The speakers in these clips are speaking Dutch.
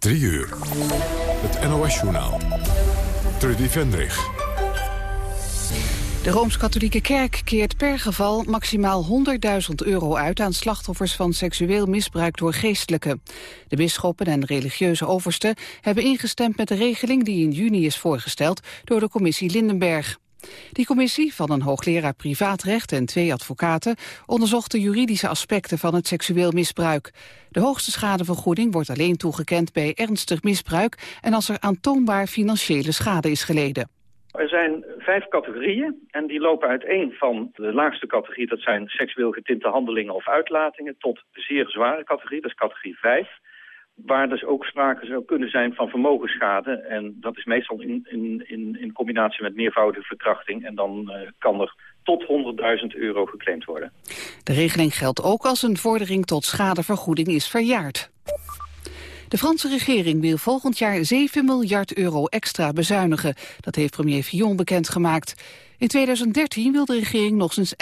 3 uur. Het NOS-journaal. Trudy Vendrig. De Rooms-Katholieke Kerk keert per geval maximaal 100.000 euro uit aan slachtoffers van seksueel misbruik door geestelijken. De bisschoppen en religieuze oversten hebben ingestemd met de regeling die in juni is voorgesteld door de commissie Lindenberg. Die commissie van een hoogleraar privaatrecht en twee advocaten onderzocht de juridische aspecten van het seksueel misbruik. De hoogste schadevergoeding wordt alleen toegekend bij ernstig misbruik en als er aantoonbaar financiële schade is geleden. Er zijn vijf categorieën en die lopen uiteen van de laagste categorie, dat zijn seksueel getinte handelingen of uitlatingen, tot zeer zware categorie, dat is categorie 5 waar dus ook sprake zou kunnen zijn van vermogensschade. En dat is meestal in, in, in, in combinatie met meervoudige verkrachting. En dan uh, kan er tot 100.000 euro geclaimd worden. De regeling geldt ook als een vordering tot schadevergoeding is verjaard. De Franse regering wil volgend jaar 7 miljard euro extra bezuinigen. Dat heeft premier Fillon bekendgemaakt. In 2013 wil de regering nog eens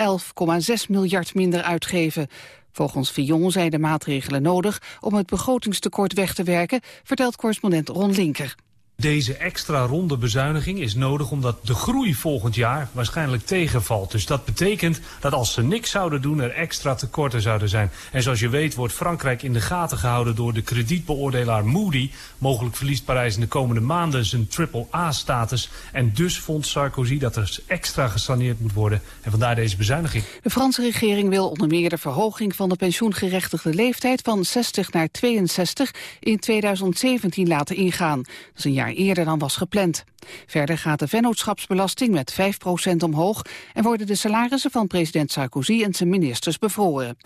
11,6 miljard minder uitgeven. Volgens Fillon zijn de maatregelen nodig om het begrotingstekort weg te werken, vertelt correspondent Ron Linker. Deze extra ronde bezuiniging is nodig omdat de groei volgend jaar waarschijnlijk tegenvalt. Dus dat betekent dat als ze niks zouden doen er extra tekorten zouden zijn. En zoals je weet wordt Frankrijk in de gaten gehouden door de kredietbeoordelaar Moody. Mogelijk verliest Parijs in de komende maanden zijn triple-A-status. En dus vond Sarkozy dat er extra gesaneerd moet worden. En vandaar deze bezuiniging. De Franse regering wil onder meer de verhoging van de pensioengerechtigde leeftijd van 60 naar 62 in 2017 laten ingaan. Dat is een jaar eerder dan was gepland. Verder gaat de vennootschapsbelasting met 5% omhoog... en worden de salarissen van president Sarkozy en zijn ministers bevroren.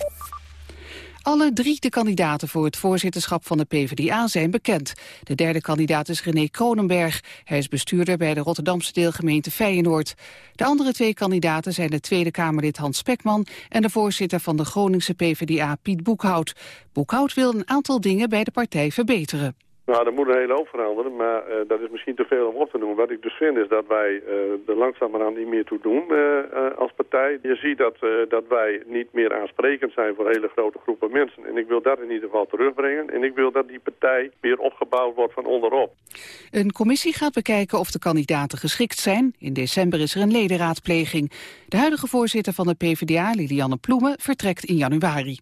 Alle drie de kandidaten voor het voorzitterschap van de PvdA zijn bekend. De derde kandidaat is René Kronenberg. Hij is bestuurder bij de Rotterdamse deelgemeente Feyenoord. De andere twee kandidaten zijn de Tweede Kamerlid Hans Spekman... en de voorzitter van de Groningse PvdA Piet Boekhout. Boekhout wil een aantal dingen bij de partij verbeteren. Nou, er moet een hele hoop veranderen, maar uh, dat is misschien te veel om op te noemen. Wat ik dus vind is dat wij uh, er langzamerhand niet meer toe doen uh, als partij. Je ziet dat, dat wij niet meer aansprekend zijn voor hele grote groepen mensen. En ik wil dat in ieder geval terugbrengen. En ik wil dat die partij weer opgebouwd wordt van onderop. Een commissie gaat bekijken of de kandidaten geschikt zijn. In december is er een ledenraadpleging. De huidige voorzitter van de PvdA, Lilianne Ploemen, vertrekt in januari.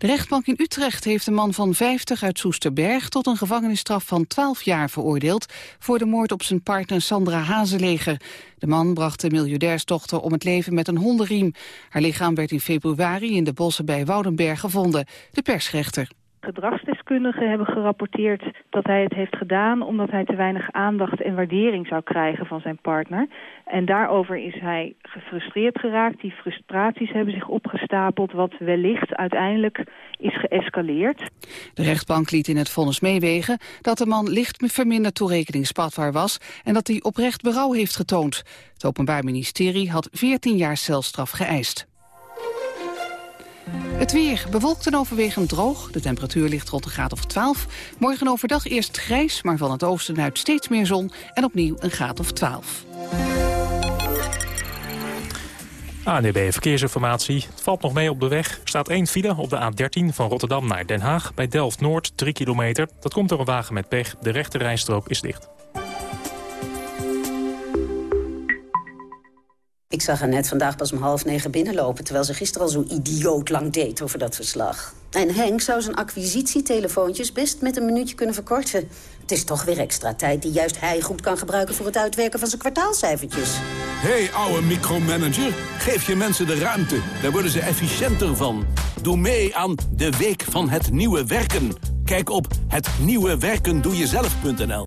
De rechtbank in Utrecht heeft een man van 50 uit Soesterberg tot een gevangenisstraf van 12 jaar veroordeeld voor de moord op zijn partner Sandra Hazeleger. De man bracht de miljardairsdochter om het leven met een hondenriem. Haar lichaam werd in februari in de bossen bij Woudenberg gevonden. De persrechter. Gedragsdeskundigen hebben gerapporteerd dat hij het heeft gedaan... omdat hij te weinig aandacht en waardering zou krijgen van zijn partner. En daarover is hij gefrustreerd geraakt. Die frustraties hebben zich opgestapeld... wat wellicht uiteindelijk is geëscaleerd. De rechtbank liet in het vonnis meewegen... dat de man licht verminderd toerekeningsvatbaar was... en dat hij oprecht berouw heeft getoond. Het Openbaar Ministerie had 14 jaar celstraf geëist. Het weer bewolkt en overwegend droog. De temperatuur ligt rond een graad of 12. Morgen overdag eerst grijs, maar van het oosten uit steeds meer zon. En opnieuw een graad of 12. ANDB Verkeersinformatie. Het valt nog mee op de weg. Staat één file op de A13 van Rotterdam naar Den Haag. Bij Delft-Noord, 3 kilometer. Dat komt door een wagen met pech. De rechte rijstrook is dicht. Ik zag haar net vandaag pas om half negen binnenlopen... terwijl ze gisteren al zo idioot lang deed over dat verslag. En Henk zou zijn acquisitietelefoontjes best met een minuutje kunnen verkorten. Het is toch weer extra tijd die juist hij goed kan gebruiken... voor het uitwerken van zijn kwartaalcijfertjes. hey, ouwe micromanager, geef je mensen de ruimte. Daar worden ze efficiënter van. Doe mee aan de Week van het Nieuwe Werken. Kijk op hetnieuwewerkendoejezelf.nl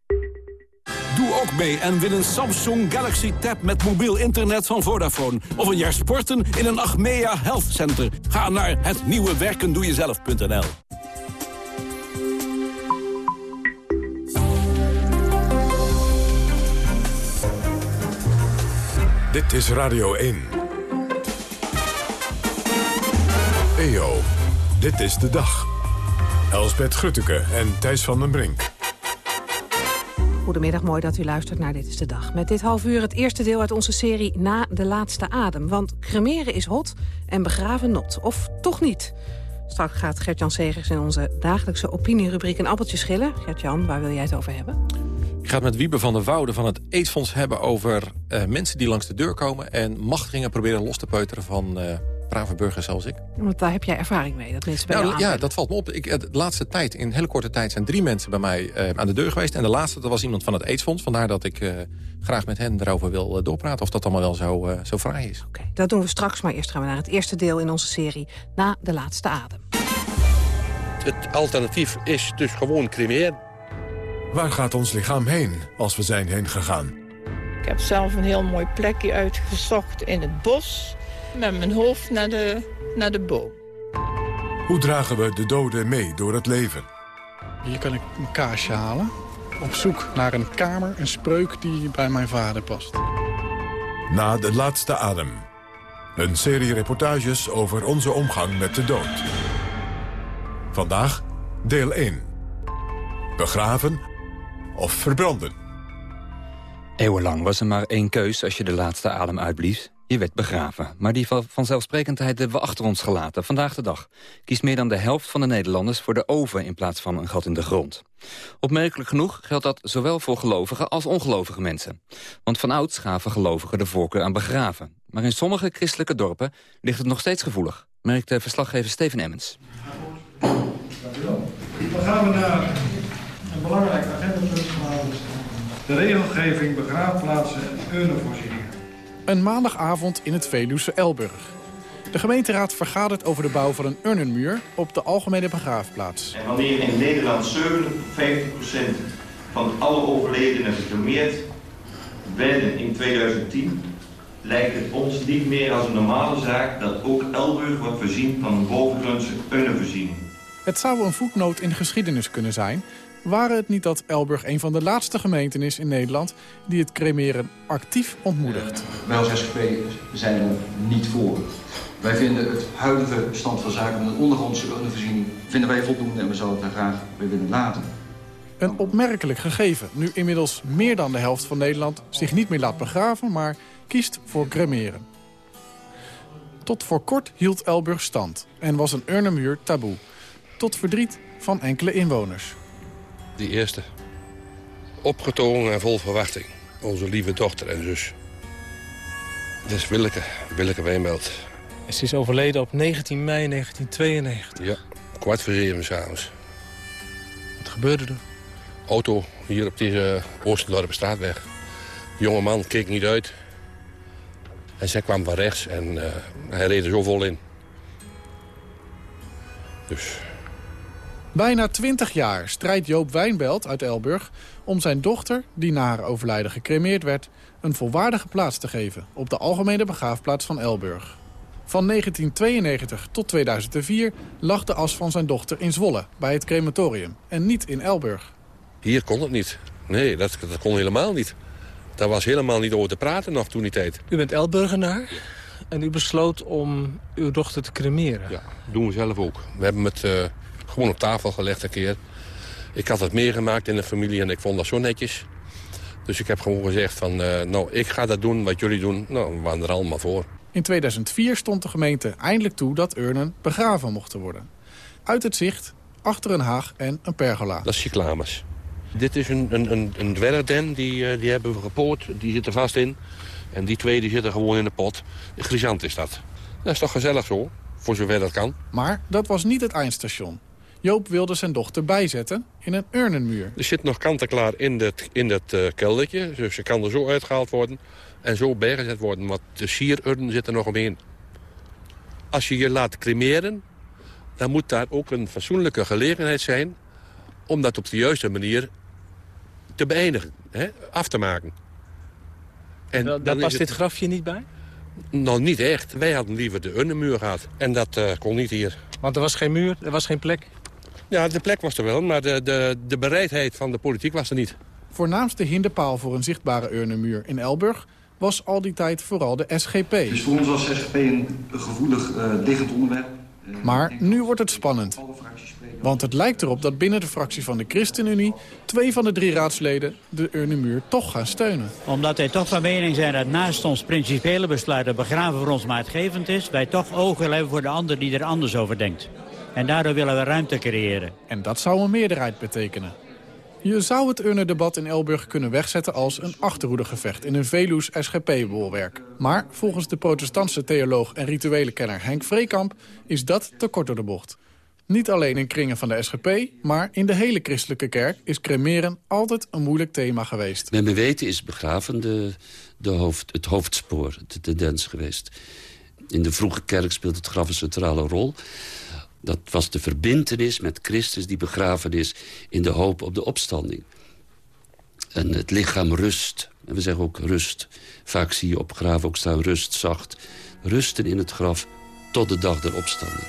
Ook mee en win een Samsung Galaxy Tab met mobiel internet van Vodafone. Of een jaar sporten in een Achmea Health Center. Ga naar het nieuwe werkendoejezelf.nl. Dit is Radio 1. EO. Dit is de dag. Elsbeth Grutteke en Thijs van den Brink. Goedemiddag, mooi dat u luistert naar Dit is de Dag. Met dit half uur het eerste deel uit onze serie Na de Laatste Adem. Want cremeren is hot en begraven not. Of toch niet? Straks gaat Gert-Jan Segers in onze dagelijkse opinierubriek een appeltje schillen. Gert-Jan, waar wil jij het over hebben? Ik ga het met Wiebe van der Woude van het Eetfonds hebben over uh, mensen die langs de deur komen... en machtigingen proberen los te peuteren van uh, brave burgers zoals ik. Want daar heb jij ervaring mee, dat mensen bij nou, Ja, dat valt me op. Ik, de laatste tijd, in hele korte tijd, zijn drie mensen bij mij uh, aan de deur geweest. En de laatste, dat was iemand van het Eetfonds. Vandaar dat ik graag met hen erover wil doorpraten... of dat allemaal wel zo, zo fraai is. Oké, okay, dat doen we straks. Maar eerst gaan we naar het eerste deel in onze serie... Na de Laatste Adem. Het alternatief is dus gewoon cremeren. Waar gaat ons lichaam heen als we zijn heen gegaan? Ik heb zelf een heel mooi plekje uitgezocht in het bos... met mijn hoofd naar de, naar de boom. Hoe dragen we de doden mee door het leven? Hier kan ik een kaasje halen. Op zoek naar een kamer, een spreuk die bij mijn vader past. Na de laatste adem. Een serie reportages over onze omgang met de dood. Vandaag deel 1. Begraven of verbranden. Eeuwenlang was er maar één keus als je de laatste adem uitblies. Je werd begraven. Maar die vanzelfsprekendheid hebben we achter ons gelaten. Vandaag de dag kiest meer dan de helft van de Nederlanders voor de oven... in plaats van een gat in de grond. Opmerkelijk genoeg geldt dat zowel voor gelovige als ongelovige mensen. Want van ouds gaven gelovigen de voorkeur aan begraven. Maar in sommige christelijke dorpen ligt het nog steeds gevoelig. Merkte verslaggever Steven Emmens. Dan gaan we naar een belangrijk agendapunt. De regelgeving begraafplaatsen en urnenvoorzieningen. Een maandagavond in het Veluwse Elburg. De gemeenteraad vergadert over de bouw van een urnenmuur op de algemene begraafplaats. En wanneer in Nederland 57% van alle overledenen gecremeerd werden in 2010... lijkt het ons niet meer als een normale zaak dat ook Elburg wordt voorzien van een bovengrondse urnenvoorziening. Het zou een voetnoot in de geschiedenis kunnen zijn... waren het niet dat Elburg een van de laatste gemeenten is in Nederland... die het cremeren actief ontmoedigt. Wij als SGP zijn er niet voor. Wij vinden het huidige stand van zaken met een ondergrondse urnenvoorziening... vinden wij voldoende en we zouden het daar graag weer willen laten. Een opmerkelijk gegeven, nu inmiddels meer dan de helft van Nederland... zich niet meer laat begraven, maar kiest voor cremeren. Tot voor kort hield Elburg stand en was een urnenmuur taboe tot verdriet van enkele inwoners. Die eerste. Opgetogen en vol verwachting. Onze lieve dochter en zus. Dat is Willeke, Willeke Wijnbelt. Ze is overleden op 19 mei 1992. Ja, kwart voor zeven s'avonds. Wat gebeurde er? Auto hier op deze Oostendorp straatweg. De jonge man keek niet uit. En zij kwam van rechts en uh, hij reed er zo vol in. Dus Bijna 20 jaar strijdt Joop Wijnbelt uit Elburg om zijn dochter, die na haar overlijden gecremeerd werd, een volwaardige plaats te geven op de algemene begraafplaats van Elburg. Van 1992 tot 2004 lag de as van zijn dochter in Zwolle, bij het crematorium, en niet in Elburg. Hier kon het niet. Nee, dat, dat kon helemaal niet. Daar was helemaal niet over te praten nog toen die tijd. U bent Elburgenaar en u besloot om uw dochter te cremeren. Ja, doen we zelf ook. We hebben het uh, gewoon op tafel gelegd een keer. Ik had het meegemaakt in de familie en ik vond dat zo netjes. Dus ik heb gewoon gezegd van, uh, nou, ik ga dat doen wat jullie doen. Nou, we waren er allemaal voor. In 2004 stond de gemeente eindelijk toe dat urnen begraven mochten worden. Uit het zicht, achter een haag en een pergola. Dat is cyclamus. Dit is een, een, een, een dwergden, die, uh, die hebben we gepoord. Die zit er vast in. En die twee die zitten gewoon in de pot. Grisant is dat. Dat is toch gezellig zo, voor zover dat kan. Maar dat was niet het eindstation. Joop wilde zijn dochter bijzetten in een urnenmuur. Er zit nog kant-en-klaar in dat, in dat uh, keldertje. Dus ze kan er zo uitgehaald worden en zo bijgezet worden. Want de sierurn zit er nog omheen. Als je je laat cremeren, dan moet daar ook een fatsoenlijke gelegenheid zijn... om dat op de juiste manier te beëindigen, hè? af te maken. En Daar past het... dit grafje niet bij? Nou, niet echt. Wij hadden liever de urnenmuur gehad. En dat uh, kon niet hier. Want er was geen muur, er was geen plek? Ja, de plek was er wel, maar de, de, de bereidheid van de politiek was er niet. Voornaamste hinderpaal voor een zichtbare urnenmuur in Elburg was al die tijd vooral de SGP. Het is voor ons als SGP een gevoelig uh, liggend onderwerp. Maar nu wordt het spannend. Want het lijkt erop dat binnen de fractie van de ChristenUnie... twee van de drie raadsleden de urnemuur toch gaan steunen. Omdat wij toch van mening zijn dat naast ons principiële besluit... dat begraven voor ons maatgevend is... wij toch ogen hebben voor de ander die er anders over denkt. En daardoor willen we ruimte creëren. En dat zou een meerderheid betekenen. Je zou het urnendebat in Elburg kunnen wegzetten als een achterhoedegevecht in een Veluws SGP-bolwerk. Maar volgens de protestantse theoloog en rituele kenner Henk Vreekamp is dat te kort door de bocht. Niet alleen in kringen van de SGP, maar in de hele christelijke kerk is cremeren altijd een moeilijk thema geweest. Met mijn weten is begraven de, de hoofd, het hoofdspoor, de tendens geweest. In de vroege kerk speelt het graf een centrale rol. Dat was de verbintenis met Christus die begraven is in de hoop op de opstanding. En het lichaam rust. En we zeggen ook rust. Vaak zie je op graven ook staan rust zacht. Rusten in het graf tot de dag der opstanding.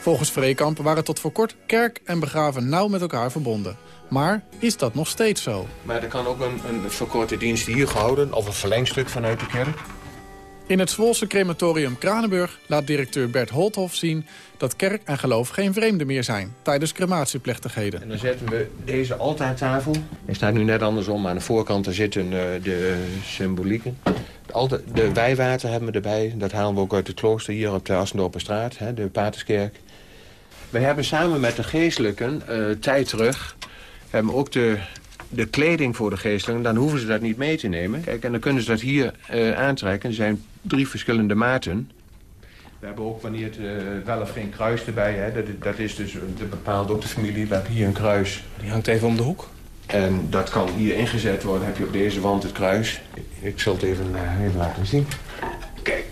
Volgens Vreekamp waren tot voor kort kerk en begraven nauw met elkaar verbonden. Maar is dat nog steeds zo? Maar er kan ook een, een verkorte dienst hier gehouden... of een verlengstuk vanuit de kerk. In het Zwolse crematorium Kranenburg laat directeur Bert Holthoff zien... dat kerk en geloof geen vreemden meer zijn tijdens crematieplechtigheden. En dan zetten we deze altaartafel. Hij staat nu net andersom, maar aan de voorkant daar zitten uh, de symbolieken. De, de wijwater hebben we erbij. Dat halen we ook uit het klooster hier op de Assendorpenstraat, hè, de Paterskerk. We hebben samen met de geestelijken, uh, tijd terug... hebben ook de de kleding voor de geestelijken, dan hoeven ze dat niet mee te nemen. Kijk, en dan kunnen ze dat hier uh, aantrekken. Er zijn drie verschillende maten. We hebben ook wanneer het uh, wel of geen kruis erbij. Hè. Dat, dat is dus, dat bepaalt ook de familie. We hebben hier een kruis. Die hangt even om de hoek. En dat kan hier ingezet worden. heb je op deze wand het kruis. Ik zal het even, uh, even laten zien. Kijk.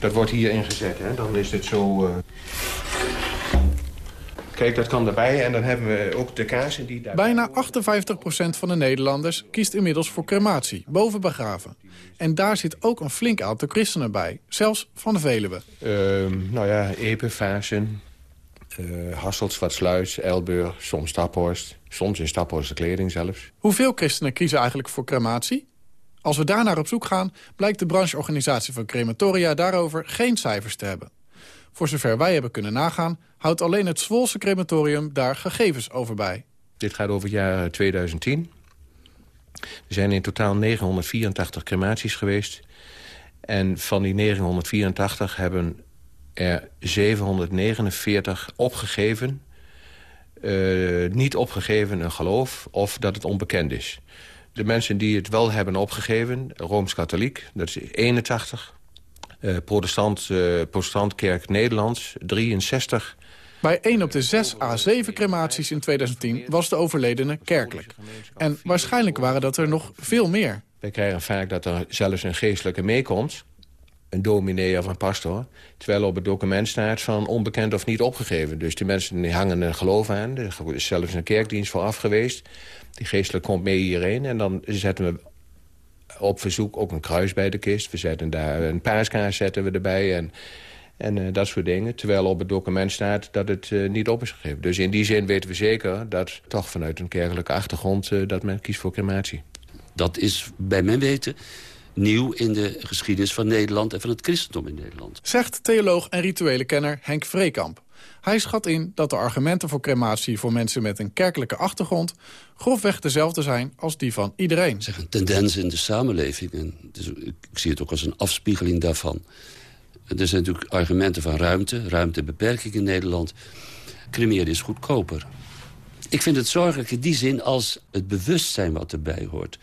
Dat wordt hier ingezet. Hè. Dan is het zo... Kijk, dat kan erbij. En dan hebben we ook de kaarsen die daar... Bijna 58% van de Nederlanders kiest inmiddels voor crematie, boven begraven. En daar zit ook een flink aantal christenen bij, zelfs van de Veluwe. Uh, nou ja, Epe, Vaassen, uh, Hasselt, Zwartsluis, Elburg, soms Staphorst. Soms in Staphorst de kleding zelfs. Hoeveel christenen kiezen eigenlijk voor crematie? Als we daar naar op zoek gaan, blijkt de brancheorganisatie van crematoria daarover geen cijfers te hebben. Voor zover wij hebben kunnen nagaan, houdt alleen het Zwolse crematorium daar gegevens over bij. Dit gaat over het jaar 2010. Er zijn in totaal 984 crematies geweest. En van die 984 hebben er 749 opgegeven... Uh, niet opgegeven een geloof of dat het onbekend is. De mensen die het wel hebben opgegeven, Rooms-Katholiek, dat is 81. Uh, protestant, uh, protestantkerk Nederlands, 63. Bij 1 op de 6 à 7 crematies in 2010 was de overledene kerkelijk. En waarschijnlijk waren dat er nog veel meer. Wij krijgen vaak dat er zelfs een geestelijke meekomt. Een dominee of een pastor. Terwijl op het document staat van onbekend of niet opgegeven. Dus die mensen die hangen een geloof aan. Er is zelfs een kerkdienst voor af geweest. Die geestelijk komt mee hierheen. En dan zetten we op verzoek ook een kruis bij de kist. We zetten daar een paaskaars zetten we erbij en, en uh, dat soort dingen. Terwijl op het document staat dat het uh, niet op is gegeven. Dus in die zin weten we zeker dat toch vanuit een kerkelijke achtergrond... Uh, dat men kiest voor crematie. Dat is bij mijn weten nieuw in de geschiedenis van Nederland en van het christendom in Nederland. Zegt theoloog en rituele kenner Henk Vreekamp. Hij schat in dat de argumenten voor crematie voor mensen met een kerkelijke achtergrond grofweg dezelfde zijn als die van iedereen. Zeg, een tendens in de samenleving. En dus ik zie het ook als een afspiegeling daarvan. Er zijn natuurlijk argumenten van ruimte, ruimtebeperking in Nederland. Cremeren is goedkoper. Ik vind het zorgelijk in die zin als het bewustzijn wat erbij hoort.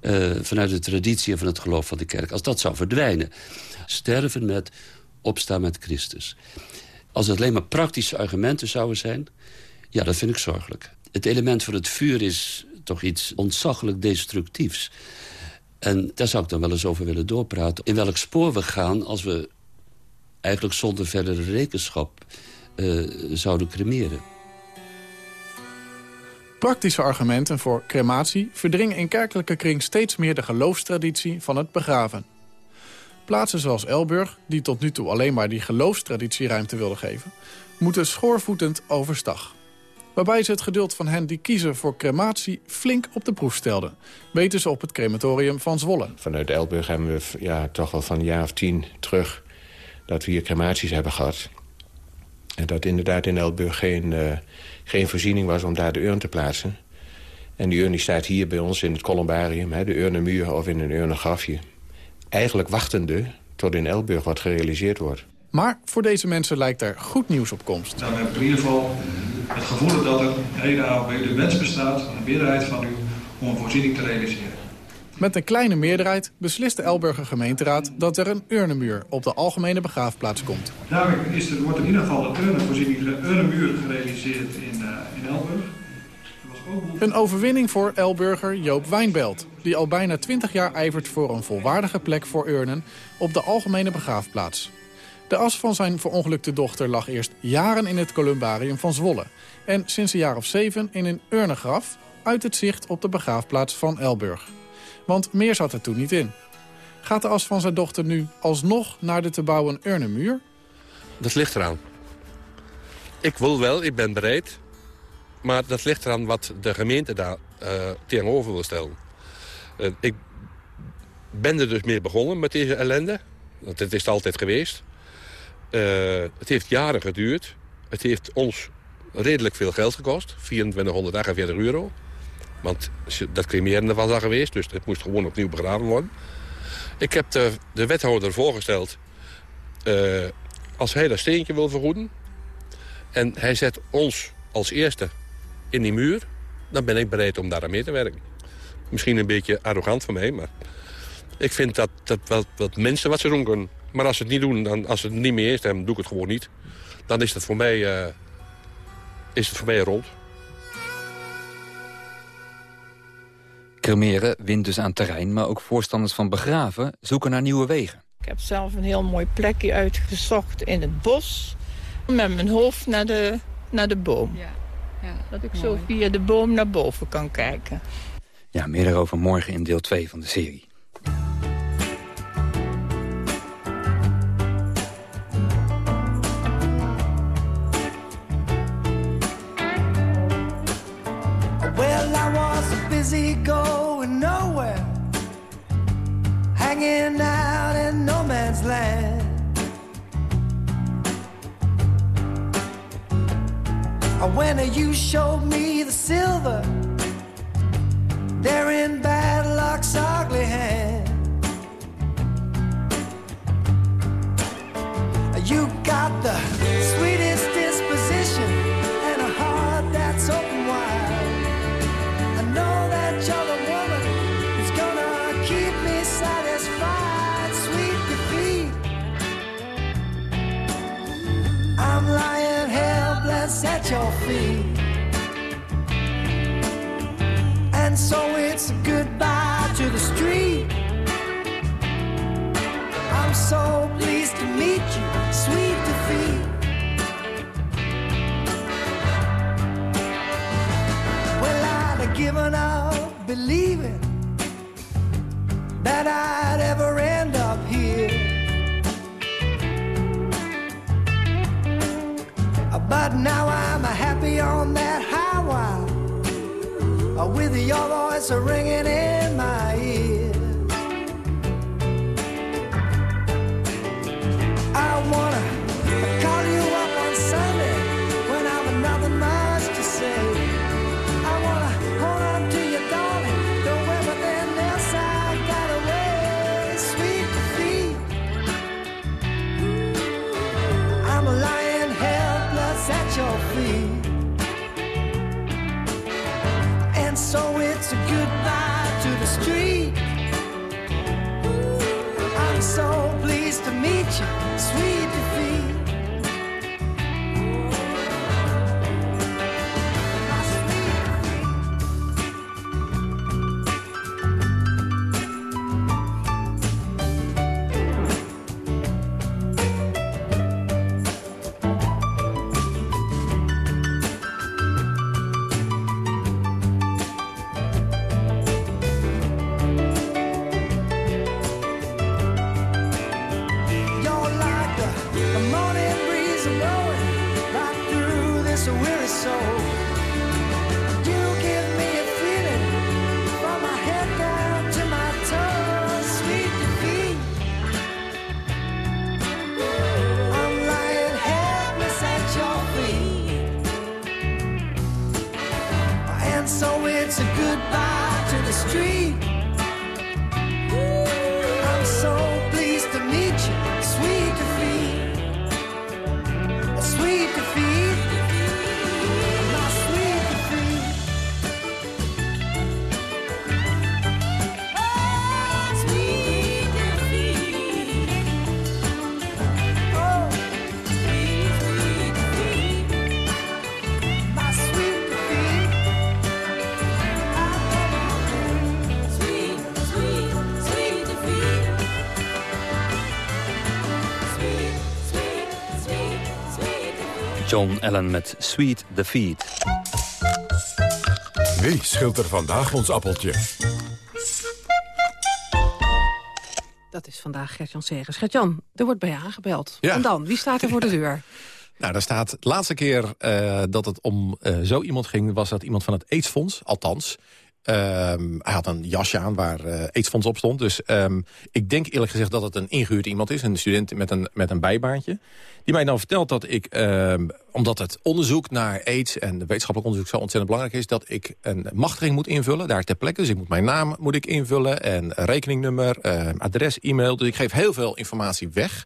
Uh, vanuit de traditie en van het geloof van de kerk. Als dat zou verdwijnen. Sterven met, opstaan met Christus. Als het alleen maar praktische argumenten zouden zijn... ja, dat vind ik zorgelijk. Het element van het vuur is toch iets ontzaglijk destructiefs. En daar zou ik dan wel eens over willen doorpraten. In welk spoor we gaan als we eigenlijk zonder verdere rekenschap uh, zouden cremeren. Praktische argumenten voor crematie verdringen in kerkelijke kring steeds meer de geloofstraditie van het begraven. Plaatsen zoals Elburg, die tot nu toe alleen maar die geloofstraditie ruimte wilden geven, moeten schoorvoetend overstag. Waarbij ze het geduld van hen die kiezen voor crematie flink op de proef stelden. Weten ze op het crematorium van Zwolle. Vanuit Elburg hebben we ja, toch wel van een jaar of tien terug dat we hier crematies hebben gehad. En dat inderdaad in Elburg geen, uh, geen voorziening was om daar de urn te plaatsen. En die urn die staat hier bij ons in het columbarium, hè, de urnenmuur of in een urnengrafje. Eigenlijk wachtende tot in Elburg wat gerealiseerd wordt. Maar voor deze mensen lijkt er goed nieuws op komst. Dan heb ik in ieder geval het gevoel dat er bij de wens bestaat... van de meerderheid van u om een voorziening te realiseren. Met een kleine meerderheid beslist de Elburger gemeenteraad... dat er een urnenmuur op de algemene begraafplaats komt. Daarmee is er, wordt in ieder geval een urnenvoorziening, urnenmuur gerealiseerd in, uh, in Elburg. Een overwinning voor Elburger Joop Wijnbelt... die al bijna 20 jaar ijvert voor een volwaardige plek voor urnen... op de algemene begraafplaats. De as van zijn verongelukte dochter lag eerst jaren in het columbarium van Zwolle... en sinds een jaar of zeven in een urnengraf uit het zicht op de begraafplaats van Elburg. Want meer zat er toen niet in. Gaat de as van zijn dochter nu alsnog naar de te bouwen urnenmuur? Dat ligt eraan. Ik wil wel, ik ben bereid. Maar dat ligt eraan wat de gemeente daar uh, tegenover wil stellen. Uh, ik ben er dus mee begonnen met deze ellende. Want het is altijd geweest. Uh, het heeft jaren geduurd. Het heeft ons redelijk veel geld gekost. 2448 euro. Want dat cremeren was al geweest. Dus het moest gewoon opnieuw begraven worden. Ik heb de, de wethouder voorgesteld... Als hij dat steentje wil vergoeden... en hij zet ons als eerste in die muur... dan ben ik bereid om daar aan mee te werken. Misschien een beetje arrogant van mij, maar... ik vind dat, dat wat, wat mensen wat ze doen kunnen. Maar als ze het niet doen, dan, als ze het niet meer is, dan doe ik het gewoon niet. Dan is het voor mij, uh, is het voor mij rond. Cremeren wint dus aan terrein, maar ook voorstanders van begraven zoeken naar nieuwe wegen. Ik heb zelf een heel mooi plekje uitgezocht in het bos. Met mijn hoofd naar de, naar de boom. Ja. Ja, dat ik mooi. zo via de boom naar boven kan kijken. Ja, meer daarover morgen in deel 2 van de serie. You showed me the silver, there in bad luck's ugly hand. You got the sweetest disposition and a heart that's open wide. I know that you're the woman who's gonna keep me satisfied. Sweet defeat. I'm lying helpless at your feet. So it's a goodbye to the street. I'm so pleased to meet you, sweet defeat. Well, I'd have given up believing that I'd ever end up here. But now I'm happy on that with your voice ringing in my ear. John Allen met Sweet Defeat. Wie scheelt er vandaag ons appeltje? Dat is vandaag Gert-Jan Segers. Gert-Jan, er wordt bij je aangebeld. Ja. En dan, wie staat er voor de deur? Nou, daar staat de laatste keer eh, dat het om eh, zo iemand ging... was dat iemand van het AIDS-fonds, althans. Ehm, hij had een jasje aan waar eh AIDS-fonds op stond. Dus ehm, ik denk eerlijk gezegd dat het een ingehuurd iemand is. Een student met een, met een bijbaantje. Die mij dan vertelt dat ik, ehm, omdat het onderzoek naar AIDS... en de wetenschappelijk onderzoek zo ontzettend belangrijk is... dat ik een machtiging moet invullen, daar ter plekke. Dus ik moet mijn naam moet ik invullen en rekeningnummer, adres, e-mail. Dus ik geef heel veel informatie weg...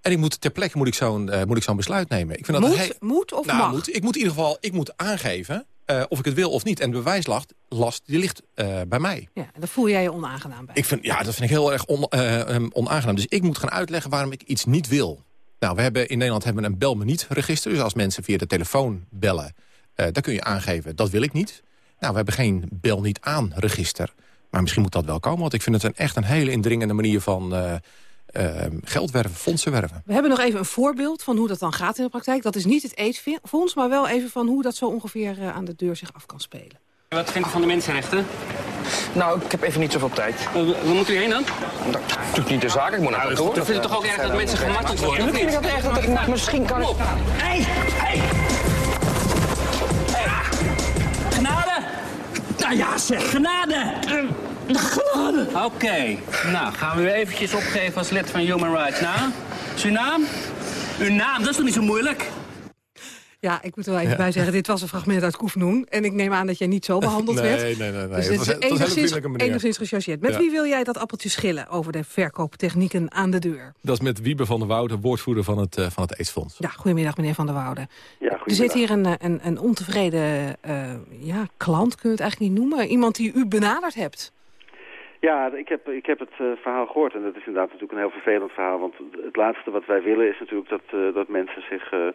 En ik moet ter plekke moet ik zo'n eh, moet ik zo'n besluit nemen. Ik vind dat Moet, moet of nou, mag? Moet, ik moet in ieder geval ik moet aangeven eh, of ik het wil of niet. En de bewijslast last, die ligt eh, bij mij. Ja, en daar voel jij je onaangenaam bij. Ik vind, ja, dat vind ik heel erg on, eh, em, onaangenaam. Dus ik moet gaan uitleggen waarom ik iets niet wil. Nou, we hebben in Nederland hebben we een bel me niet register. Dus als mensen via de telefoon bellen, dan kun je aangeven dat wil ik niet. Nou, we hebben geen bel niet aan register. Maar misschien moet dat wel komen. Want ik vind het een, echt een hele indringende manier van eh, eh, geld werven, fondsen werven. We hebben nog even een voorbeeld van hoe dat dan gaat in de praktijk. Dat is niet het AIDS-fonds, maar wel even van hoe dat zo ongeveer eh, aan de deur zich af kan spelen. Wat vindt u van de mensenrechten? Nou, ik heb even niet zoveel tijd. waar moet u heen dan? Nou, natuurlijk niet de zaak, ik moet naar kantoor. Dan vindt u toch ook erg dat mensen gemarteld worden? Dan vind ik dat erg dat ik misschien kan... Hé, hé! Genade! Nou ja, zeg, genade! Genade! Oké, nou gaan we u eventjes opgeven als lid van Human Rights. Nou, is uw naam? Uw naam, dat is toch niet zo moeilijk? Ja, ik moet er wel even Ja. bij zeggen, dit was een fragment uit Koefnoen. En ik neem aan dat jij niet zo behandeld Nee, werd. nee, nee, nee. Dus Het was- is het enigszins, meneer. enigszins gechargeerd. Met Ja. wie wil jij dat appeltje schillen over de verkooptechnieken aan de deur? Dat is met Wiebe van der Woude, woordvoerder van het, eh, van het AIDS-fonds. Ja, goedemiddag meneer Van der Woude. Ja, Er zit hier een, eh, een, een ontevreden eh, ja, klant, kun je het eigenlijk niet noemen. Iemand die u benaderd hebt. Ja, ik heb, ik heb het eh, verhaal gehoord en dat is inderdaad natuurlijk een heel vervelend verhaal. Want het laatste wat wij willen is natuurlijk dat, eh, dat mensen zich eh,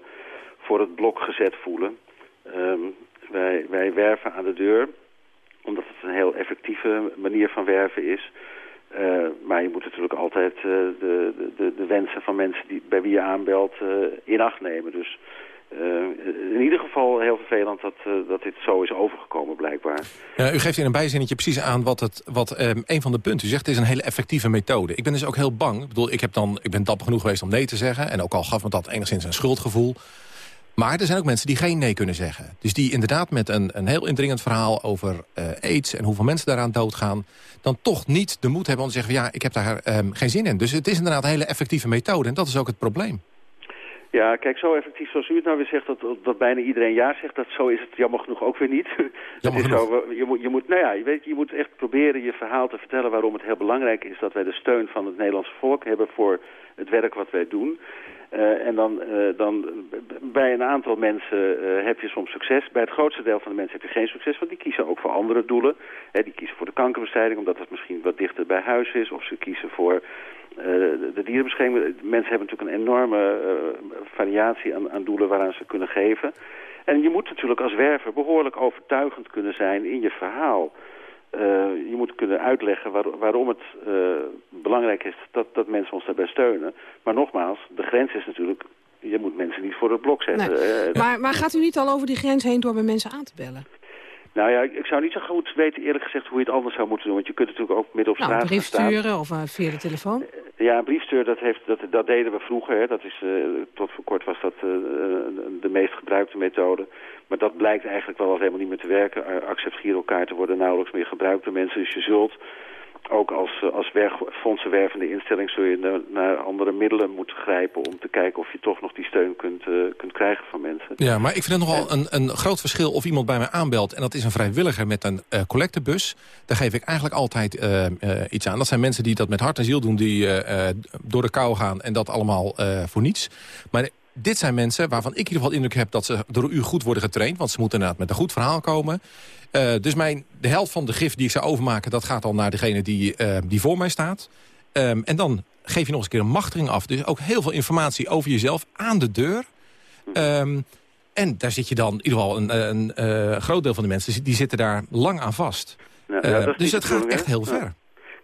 voor het blok gezet voelen. Ehm, wij, wij werven aan de deur, omdat het een heel effectieve manier van werven is. Maar je moet natuurlijk altijd de, de, de wensen van mensen die, bij wie je aanbelt in acht nemen. Dus eh, in ieder geval heel vervelend dat, eh, dat dit zo is overgekomen blijkbaar. Ja, u geeft in een bijzinnetje precies aan wat, het, wat ehm, een van de punten. U zegt het is een hele effectieve methode. Ik ben dus ook heel bang. Ik, bedoel, ik, heb dan, ik ben dapper genoeg geweest om nee te zeggen. En ook al gaf me dat enigszins een schuldgevoel. Maar er zijn ook mensen die geen nee kunnen zeggen. Dus die inderdaad met een, een heel indringend verhaal over eh, aids... en hoeveel mensen daaraan doodgaan... dan toch niet de moed hebben om te zeggen... ja, ik heb daar ehm, geen zin in. Dus het is inderdaad een hele effectieve methode. En dat is ook het probleem. Ja, kijk, zo effectief zoals u het nou weer zegt, dat, dat bijna iedereen ja zegt, dat zo is het jammer genoeg ook weer niet. Het is zo, je, moet, je, moet, nou ja, je, weet, je moet echt proberen je verhaal te vertellen waarom het heel belangrijk is dat wij de steun van het Nederlandse volk hebben voor het werk wat wij doen. Eh, en dan, eh, dan bij een aantal mensen eh, heb je soms succes. Bij het grootste deel van de mensen heb je geen succes, want die kiezen ook voor andere doelen. Die kiezen voor de kankerbestrijding, omdat dat misschien wat dichter bij huis is. Of ze kiezen voor de, dierenbescherming. Mensen hebben natuurlijk een enorme variatie aan, aan doelen waaraan ze kunnen geven. En je moet natuurlijk als werver behoorlijk overtuigend kunnen zijn in je verhaal. Eh, je moet kunnen uitleggen waar- waarom het eh, belangrijk is dat, dat mensen ons daarbij steunen. Maar nogmaals, de grens is natuurlijk, je moet mensen niet voor het blok zetten. Nee. Maar, maar gaat u niet al over die grens heen door bij mensen aan te bellen? Nou ja, ik, zou niet zo goed weten eerlijk gezegd hoe je het anders zou moeten doen. Want je kunt natuurlijk ook midden op Nou, straat een brief sturen of eh, via de telefoon? Ja, een briefstuur, dat, heeft, dat, dat deden we vroeger. Hè. Dat is, eh, tot voor kort was dat eh, de meest gebruikte methode. Maar dat blijkt eigenlijk wel al helemaal niet meer te werken. Uh, Accept girokaarten worden nauwelijks meer gebruikt door mensen. Dus je zult ook als, eh, als fondsenwervende instelling... zul je naar, naar andere middelen moeten grijpen... om te kijken of je toch nog die steun kunt, eh, kunt krijgen van mensen. Ja, maar ik vind het nogal een, een groot verschil of iemand bij mij aanbelt... en dat is een vrijwilliger met een eh, collectebus. Daar geef ik eigenlijk altijd iets aan. Dat zijn mensen die dat met hart en ziel doen... die door de kou gaan en dat allemaal voor niets. Maar dit zijn mensen waarvan ik in ieder geval indruk heb... dat ze door u goed worden getraind. Want ze moeten inderdaad met een goed verhaal komen. Eh, dus mijn, de helft van de gif die ik zou overmaken... dat gaat al naar degene die, eh, die voor mij staat. Ehm, en dan geef je nog eens een keer een machtiging af. Dus ook heel veel informatie over jezelf aan de deur. Ehm, en daar zit je dan, in ieder geval een, een, eh, groot deel van de mensen... die zitten daar lang aan vast. Ja, ja, dus het gaat echt heel ver.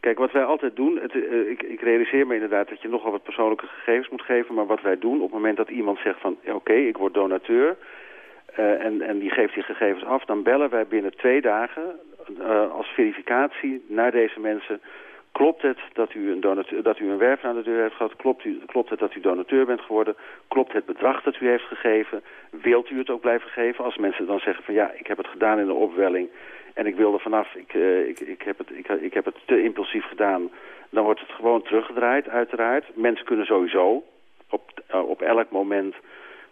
Kijk, wat wij altijd doen, het, uh, ik, ik, realiseer me inderdaad dat je nogal wat persoonlijke gegevens moet geven, maar wat wij doen op het moment dat iemand zegt van oké, ik word donateur uh, en, en die geeft die gegevens af, dan bellen wij binnen twee dagen als verificatie naar deze mensen Klopt het dat u een, donateur, dat u een werf aan de deur heeft gehad? Klopt, u, klopt het dat u donateur bent geworden? Klopt het bedrag dat u heeft gegeven? Wilt u het ook blijven geven? Als mensen dan zeggen van ja, ik heb het gedaan in de opwelling en ik wil er vanaf, ik, uh, ik, ik, heb het, ik, ik heb het te impulsief gedaan, dan wordt het gewoon teruggedraaid uiteraard. Mensen kunnen sowieso op, uh, op elk moment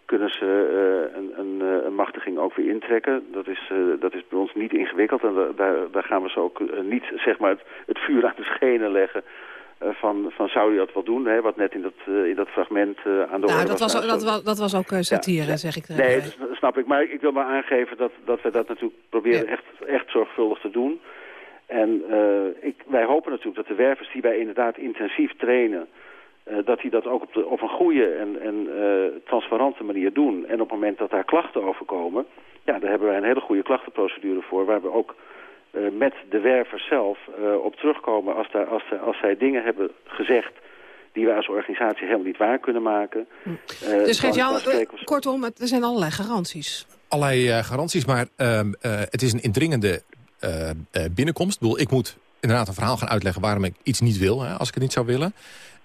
kunnen ze uh, een, een, eh, machtiging ook weer intrekken. Dat is, dat is bij ons niet ingewikkeld en daar, daar gaan we ze ook niet zeg maar, het, het, vuur aan de schenen leggen. Van, van zou je dat wel doen, hè, wat net in dat, in dat fragment aan de nou, orde dat was. dat, was dat was ook satire, ja, zeg ik. Nee, dat snap ik. Maar ik wil maar aangeven dat, dat we dat natuurlijk proberen ja. echt, echt zorgvuldig te doen. En ik, wij hopen natuurlijk dat de wervers die wij inderdaad intensief trainen... Uh, dat die dat ook op, de, op een goede en, en uh, transparante manier doen. En op het moment dat daar klachten over komen... ja, daar hebben wij een hele goede klachtenprocedure voor... waar we ook met de wervers zelf op terugkomen... Als, daar, als, als zij dingen hebben gezegd die wij als organisatie helemaal niet waar kunnen maken. dus Gert-Jan, kortom, er zijn allerlei garanties. Allerlei garanties, maar ehm, het is een indringende binnenkomst. Ik, bedoel, ik moet inderdaad een verhaal gaan uitleggen waarom ik iets niet wil, hè, als ik het niet zou willen.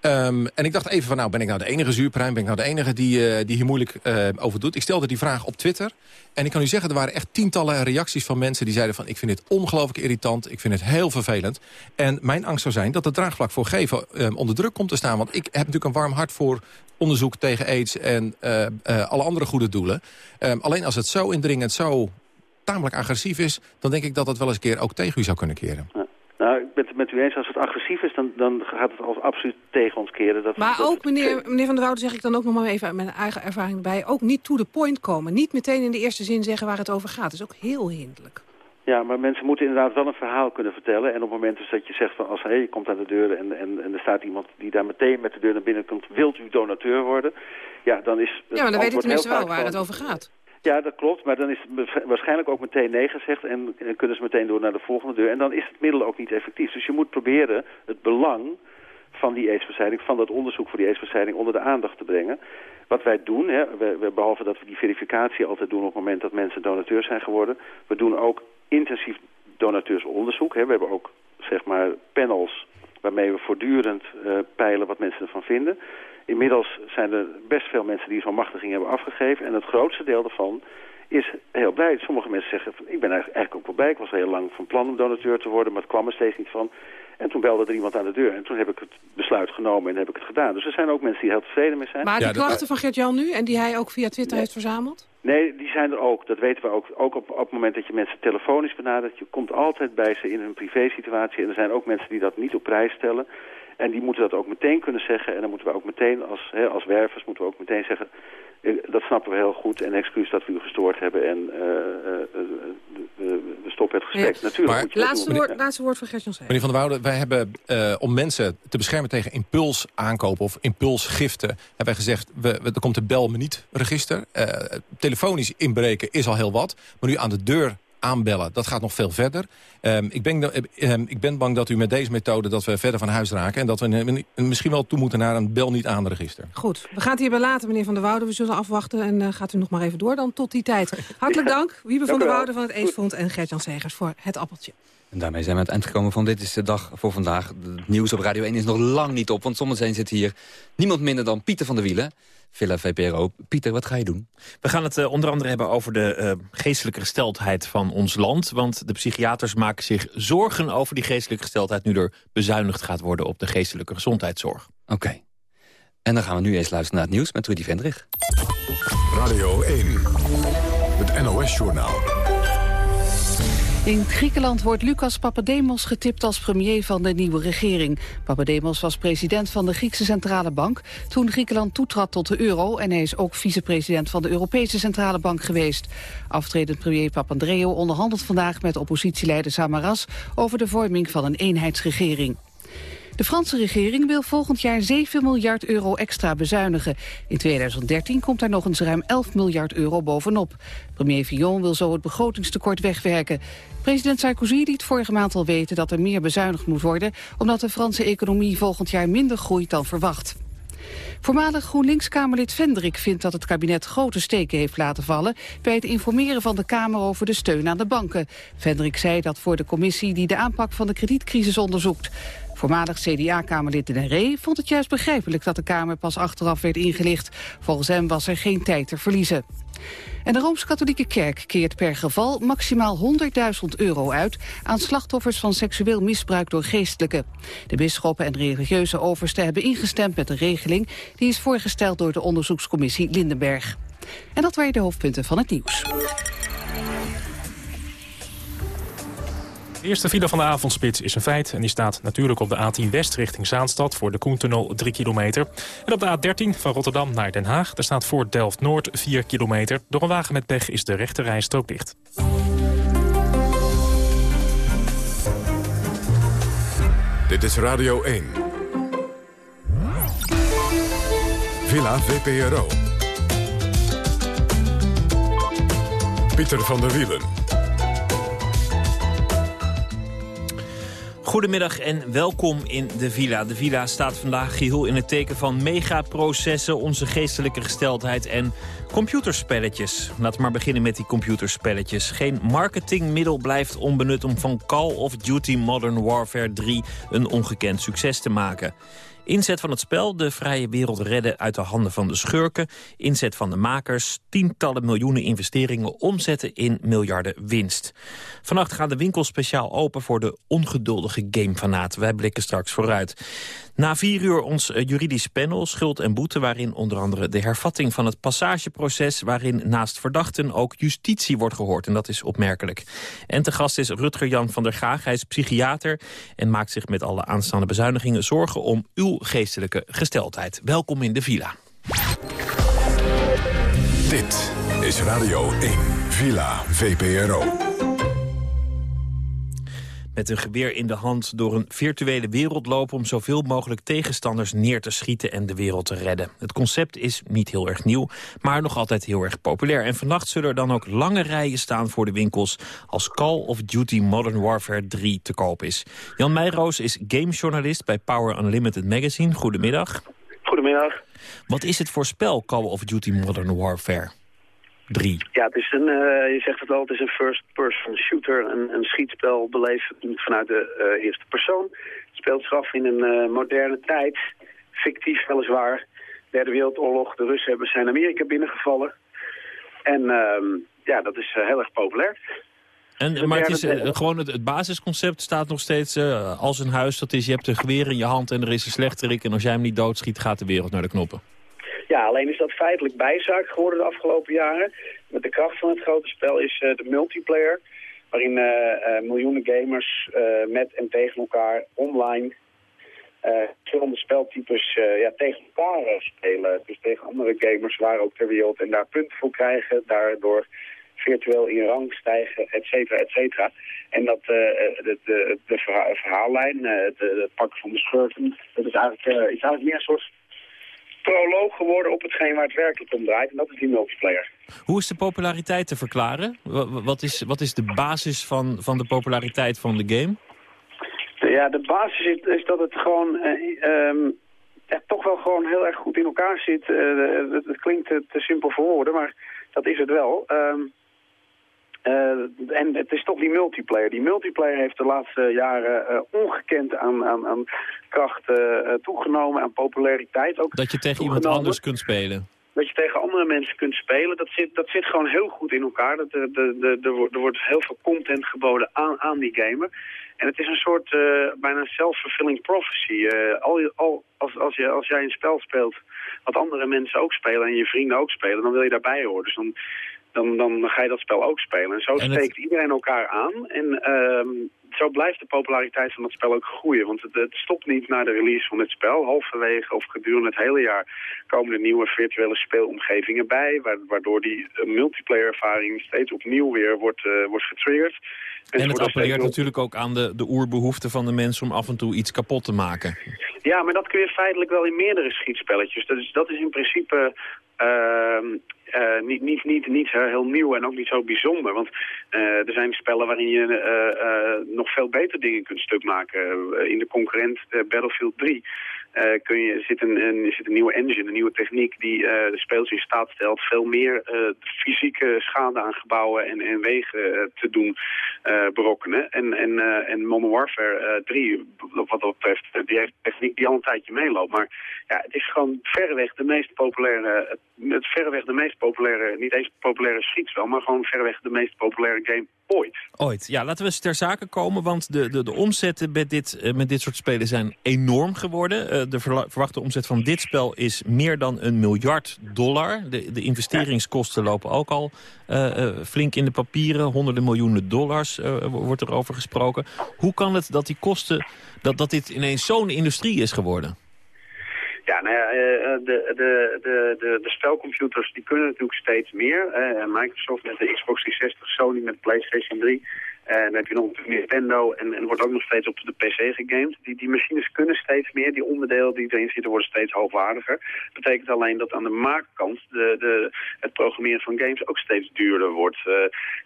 Um, en ik dacht even van, nou, ben ik nou de enige zuurpruim? Ben ik nou de enige die, uh, die hier moeilijk uh, over doet? Ik stelde die vraag op Twitter. En ik kan u zeggen, er waren echt tientallen reacties van mensen... die zeiden van, ik vind dit ongelooflijk irritant. Ik vind het heel vervelend. En mijn angst zou zijn dat het draagvlak voor geven um, onder druk komt te staan. Want ik heb natuurlijk een warm hart voor onderzoek tegen aids... en uh, alle andere goede doelen. Um, alleen als het zo indringend, zo tamelijk agressief is... dan denk ik dat dat wel eens een keer ook tegen u zou kunnen keren. Nou, ik ben het met u eens. Als het agressief is, dan, dan gaat het als absoluut tegen ons keren. Dat, maar dat ook, meneer, meneer Van der Woude, zeg ik dan ook nog maar even uit mijn eigen ervaring bij... ook niet to the point komen. Niet meteen in de eerste zin zeggen waar het over gaat. Dat is ook heel hinderlijk. Ja, maar mensen moeten inderdaad wel een verhaal kunnen vertellen. En op het moment dus dat je zegt van als hey, je komt aan de deur en, en, en er staat iemand die daar meteen met de deur naar binnen komt, wilt u donateur worden? Ja, dan is. Ja, maar dan weet ik tenminste wel waar het over gaat. Ja, dat klopt. Maar dan is het waarschijnlijk ook meteen nee gezegd en, en kunnen ze meteen door naar de volgende deur. En dan is het middel ook niet effectief. Dus je moet proberen het belang van die aidsbestrijding, van dat onderzoek voor die aidsbestrijding onder de aandacht te brengen. Wat wij doen, hè, we, behalve dat we die verificatie altijd doen op het moment dat mensen donateur zijn geworden, we doen ook intensief donateursonderzoek. Hè. We hebben ook zeg maar panels waarmee we voortdurend uh, peilen wat mensen ervan vinden. Inmiddels zijn er best veel mensen die zo'n machtiging hebben afgegeven. En het grootste deel daarvan is heel blij. Sommige mensen zeggen, van, ik ben eigenlijk ook wel bij. Ik was heel lang van plan om donateur te worden, maar het kwam er steeds niet van. En toen belde er iemand aan de deur. En toen heb ik het besluit genomen en heb ik het gedaan. Dus er zijn ook mensen die heel tevreden mee zijn. Maar die klachten van Gert-Jan nu en die hij ook via Twitter nee. heeft verzameld? Nee, die zijn er ook. Dat weten we ook. Ook op, op het moment dat je mensen telefonisch benadert. Je komt altijd bij ze in hun privésituatie. En er zijn ook mensen die dat niet op prijs stellen. En die moeten dat ook meteen kunnen zeggen. En dan moeten we ook meteen als, hè, als wervers moeten we ook meteen zeggen... dat snappen we heel goed en excuus dat we u gestoord hebben. En uh, uh, we stoppen het gesprek. Ja. Natuurlijk. Maar, laatste, woord, laatste woord van Gertjan Meneer Van der Woude, wij hebben om mensen te beschermen tegen impuls aankopen... of impulsgiften, hebben wij gezegd... We, we, er komt een bel me niet register. telefonisch inbreken is al heel wat. Maar nu aan de deur aanbellen. Dat gaat nog veel verder. Um, ik, ben, um, ik ben bang dat u met deze methode dat we verder van huis raken... en dat we misschien wel toe moeten naar een bel niet aan register. Goed, we gaan het hierbij laten, meneer Van der Woude. We zullen afwachten en uh, gaat u nog maar even door dan tot die tijd. Hartelijk dank, Wiebe van der Woude van het Eestfonds... en Gert-Jan Segers voor het appeltje. En daarmee zijn we aan het eind gekomen van Dit is de Dag voor vandaag. Het nieuws op Radio 1 is nog lang niet op, want zometeen zit hier niemand minder dan Pieter van der Wielen... Villa VPRO. Pieter, wat ga je doen? We gaan het uh, onder andere hebben over de uh, geestelijke gesteldheid van ons land. Want de psychiaters maken zich zorgen over die geestelijke gesteldheid... nu er bezuinigd gaat worden op de geestelijke gezondheidszorg. Oké. Okay. En dan gaan we nu eens luisteren naar het nieuws met Rudy Vendrich. Radio 1, het NOS-journaal. In Griekenland wordt Lucas Papademos getipt als premier van de nieuwe regering. Papademos was president van de Griekse Centrale Bank... toen Griekenland toetrad tot de euro... en hij is ook vicepresident van de Europese Centrale Bank geweest. Aftredend premier Papandreou onderhandelt vandaag met oppositieleider Samaras... over de vorming van een eenheidsregering. De Franse regering wil volgend jaar 7 miljard euro extra bezuinigen. In 2013 komt daar nog eens ruim 11 miljard euro bovenop. Premier Fillon wil zo het begrotingstekort wegwerken. President Sarkozy liet vorige maand al weten dat er meer bezuinigd moet worden... omdat de Franse economie volgend jaar minder groeit dan verwacht. Voormalig GroenLinks-Kamerlid Vendrik vindt dat het kabinet grote steken heeft laten vallen bij het informeren van de Kamer over de steun aan de banken. Vendrik zei dat voor de commissie die de aanpak van de kredietcrisis onderzoekt. Voormalig CDA-kamerlid De Ree vond het juist begrijpelijk dat de Kamer pas achteraf werd ingelicht. Volgens hem was er geen tijd te verliezen. En de Rooms-Katholieke Kerk keert per geval maximaal 100.000 euro uit aan slachtoffers van seksueel misbruik door geestelijken. De bisschoppen en religieuze oversten hebben ingestemd met de regeling. Die is voorgesteld door de onderzoekscommissie Lindenberg. En dat waren de hoofdpunten van het nieuws. De eerste file van de avondspits is een feit. En die staat natuurlijk op de A10 West richting Zaanstad... voor de Koentunnel 3 kilometer. En op de A13 van Rotterdam naar Den Haag... daar staat voor Delft-Noord 4 kilometer. Door een wagen met pech is de rechte rijstrook dicht. Dit is Radio 1. Villa VPRO. Pieter van der Wielen. Goedemiddag en welkom in de Villa. De Villa staat vandaag geheel in het teken van megaprocessen... onze geestelijke gesteldheid en computerspelletjes. Laten we maar beginnen met die computerspelletjes. Geen marketingmiddel blijft onbenut om van Call of Duty Modern Warfare 3... een ongekend succes te maken. Inzet van het spel, de vrije wereld redden uit de handen van de schurken. Inzet van de makers, tientallen miljoenen investeringen omzetten in miljarden winst. Vannacht gaan de winkels speciaal open voor de ongeduldige gamefanaat. Wij blikken straks vooruit. Na vier uur ons eh, juridisch panel, schuld en boete... waarin onder andere de hervatting van het passageproces... waarin naast verdachten ook justitie wordt gehoord. En dat is opmerkelijk. En te gast is Rutger Jan van der Gaag. Hij is psychiater en maakt zich met alle aanstaande bezuinigingen... zorgen om uw geestelijke gesteldheid. Welkom in de Villa. Dit is Radio 1, Villa VPRO. Met een geweer in de hand door een virtuele wereld lopen... om zoveel mogelijk tegenstanders neer te schieten en de wereld te redden. Het concept is niet heel erg nieuw, maar nog altijd heel erg populair. En vannacht zullen er dan ook lange rijen staan voor de winkels... als Call of Duty Modern Warfare 3 te koop is. Jan Meijroos is gamejournalist bij Power Unlimited Magazine. Goedemiddag. Goedemiddag. Wat is het voor spel, Call of Duty Modern Warfare? 3. Ja, het is een, uh, je zegt het al, het is een first-person shooter, een, een schietspel beleefd vanuit de uh, eerste persoon. Het speelt zich af in een uh, moderne tijd, fictief weliswaar. Derde Wereldoorlog, de Russen hebben zijn Amerika binnengevallen. En ehm, ja, dat is heel erg populair. En, maar het is gewoon het, het, basisconcept staat nog steeds als een huis. Dat is, je hebt een geweer in je hand en er is een slechterik. En als jij hem niet doodschiet, gaat de wereld naar de knoppen. Ja, alleen is dat feitelijk bijzaak geworden de afgelopen jaren. Met de kracht van het grote spel is uh, de multiplayer. Waarin uh, uh, miljoenen gamers met en tegen elkaar online verschillende speltypes ja, tegen elkaar spelen. Dus tegen andere gamers waar ook ter wereld. En daar punten voor krijgen. Daardoor virtueel in rang stijgen, et cetera, et cetera. En dat, de, de, de verhaallijn, het, pakken van de schurken, dat is eigenlijk, is eigenlijk meer een soort proloog geworden op hetgeen waar het werkelijk om draait. En dat is die multiplayer. Hoe is de populariteit te verklaren? Wat is, wat is de basis van, van de populariteit van de game? Ja, de basis is, is dat het gewoon uh, toch wel gewoon heel erg goed in elkaar zit. Uh, het, klinkt te, te, simpel voor woorden, maar dat is het wel. Um, uh, en het is toch die multiplayer. Die multiplayer heeft de laatste jaren uh, ongekend aan, aan, aan kracht uh, toegenomen, aan populariteit ook Dat je tegen iemand anders kunt spelen. Dat je tegen andere mensen kunt spelen, dat zit, dat zit gewoon heel goed in elkaar. Dat, de, de, de, er wordt heel veel content geboden aan, aan die gamer. En het is een soort bijna self-fulfilling prophecy. al, al, als, als, je, als jij een spel speelt wat andere mensen ook spelen en je vrienden ook spelen, dan wil je daarbij horen. Dus dan dan, dan ga je dat spel ook spelen. En zo steekt iedereen elkaar aan. En uh, zo blijft de populariteit van het spel ook groeien. Want het, het, stopt niet na de release van het spel. Halverwege of gedurende het hele jaar komen er nieuwe virtuele speelomgevingen bij. Waardoor die multiplayer ervaring steeds opnieuw weer wordt, wordt getriggerd. En, het appelleert natuurlijk ook aan de, de oerbehoefte van de mensen om af en toe iets kapot te maken. Ja, maar dat kun je feitelijk wel in meerdere schietspelletjes. Is, dat is in principe uh, niet, niet, niet, niet heel nieuw en ook niet zo bijzonder. Want uh, er zijn spellen waarin je uh, nog veel beter dingen kunt stuk maken. in de concurrent Battlefield 3 uh, kun je, zit, een, een, zit een nieuwe engine, een nieuwe techniek die uh, de spelers in staat stelt veel meer uh, fysieke schade aan gebouwen en, en wegen te doen berokkenen. En, en, en Modern Warfare 3, wat dat betreft, die heeft techniek die al een tijdje meeloopt. Maar ja, het is gewoon verreweg de meest populaire, het verreweg de meest populaire, niet eens populaire schietspel, maar gewoon verreweg de meest populaire game ooit. Ooit. Ja, laten we eens ter zake komen, want de, de, de omzetten met dit, met dit soort spelen zijn enorm geworden de verwachte omzet van dit spel is meer dan een miljard dollar. De, de investeringskosten lopen ook al uh, flink in de papieren. Honderden miljoenen dollars wordt er over gesproken. Hoe kan het dat die kosten, dat, dat dit ineens zo'n industrie is geworden? Ja, nou ja, de, de, de, de, spelcomputers die kunnen natuurlijk steeds meer. Microsoft met de Xbox 360, Sony met PlayStation 3. En dan heb je nog Nintendo en, en wordt ook nog steeds op de PC gegamed. Die, die machines kunnen steeds meer. Die onderdelen die erin zitten worden steeds hoogwaardiger. Dat betekent alleen dat aan de maakkant de, de, het programmeren van games ook steeds duurder wordt. Uh,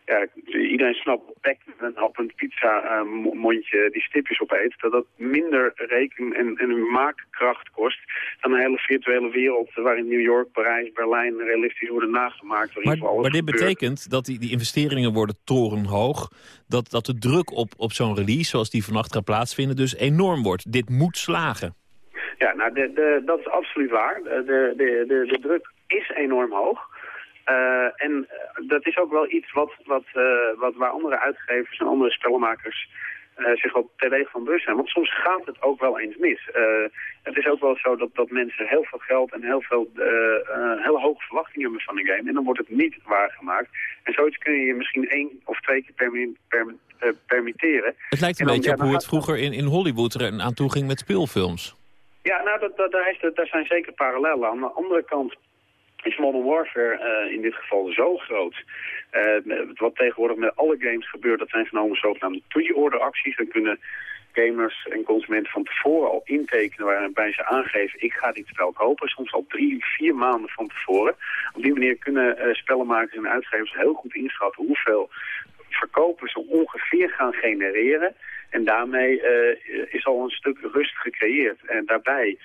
ja, iedereen snapt dat een hap een pizza uh, mondje die stipjes opeet. Dat dat minder reken- en, en maakkracht kost dan een hele virtuele wereld waarin New York, Parijs, Berlijn realistisch worden nagemaakt. Maar, maar dit betekent dat die, die investeringen worden torenhoog dat, dat de druk op, op zo'n release, zoals die vannacht gaat plaatsvinden, dus enorm wordt. Dit moet slagen. Ja, nou, de, dat is absoluut waar. De, de, de, druk is enorm hoog. Uh, en dat is ook wel iets wat, wat, uh, wat waar andere uitgevers en andere spellenmakers uh, zich wel terdege van bewust zijn. Want soms gaat het ook wel eens mis. Uh, het is ook wel zo dat, dat mensen heel veel geld en heel veel uh, hele hoge verwachtingen hebben van een game. En dan wordt het niet waargemaakt. En zoiets kun je je misschien één of twee keer per, per, permitteren. Het lijkt een dan, beetje ja, op hoe het vroeger in, in Hollywood er aan toe ging met speelfilms. Ja, nou, dat, dat, daar, is, daar zijn zeker parallellen. Aan de andere kant is Modern Warfare uh, in dit geval zo groot. Uh, wat tegenwoordig met alle games gebeurt, dat zijn genomen zogenaamde pre-order acties. Dan kunnen gamers en consumenten van tevoren al intekenen waarbij ze aangeven ik ga dit spel kopen. Soms al drie, vier maanden van tevoren. Op die manier kunnen uh, spellenmakers en uitgevers heel goed inschatten hoeveel verkopen ze ongeveer gaan genereren. En daarmee is al een stuk rust gecreëerd. En daarbij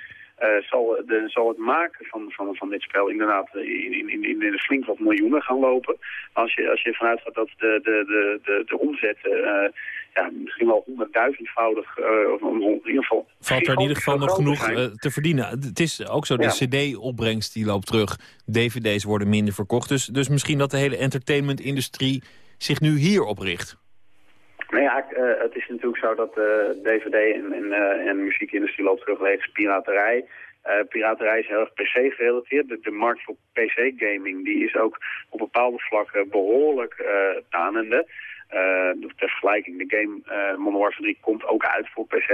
uh, zal, de, zal het maken van, van, van dit spel inderdaad in, in, in, in de flink wat miljoenen gaan lopen. Als je, als je vanuit gaat dat de, de, de, de, de omzet uh, ja, misschien wel honderdduizendvoudig, uh, of in ieder geval... Valt er in ieder geval nog genoeg te verdienen. Het is ook zo, de ja. cd-opbrengst die loopt terug. DVD's worden minder verkocht. Dus, dus misschien dat de hele entertainment-industrie zich nu hierop richt. Nou ja, uh, het is natuurlijk zo dat de uh, DVD en, en, uh, en muziekindustrie loopt terug wegens piraterij. piraterij is heel erg PC gerelateerd. De, de markt voor PC-gaming die is ook op bepaalde vlakken behoorlijk tanende. de vergelijking, de game uh, Modern Warfare 3 komt ook uit voor PC.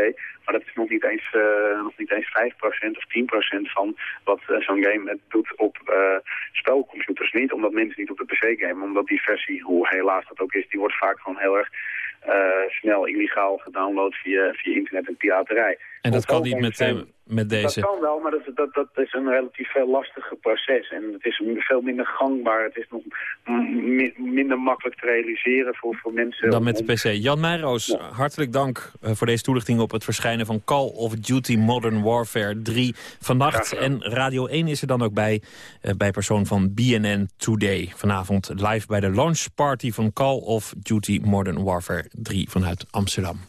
Maar dat is nog niet eens, uh, nog niet eens 5% of 10% van wat uh, zo'n game doet op spelcomputers. Niet omdat mensen niet op de PC gamen, omdat die versie, hoe helaas dat ook is, die wordt vaak gewoon heel erg uh, snel illegaal gedownload via, via internet en piraterij. En dat kan niet met, zijn, met deze? Dat kan wel, maar dat, dat, dat is een relatief veel lastiger proces. En het is veel minder gangbaar. Het is nog minder makkelijk te realiseren voor, voor mensen. Dan met de PC. Jan Meijroos, ja. hartelijk dank voor deze toelichting op het verschijnen van Call of Duty Modern Warfare 3 vannacht. En Radio 1 is er dan ook bij, uh, bij persoon van BNN Today. Vanavond live bij de launch party van Call of Duty Modern Warfare 3 vanuit Amsterdam.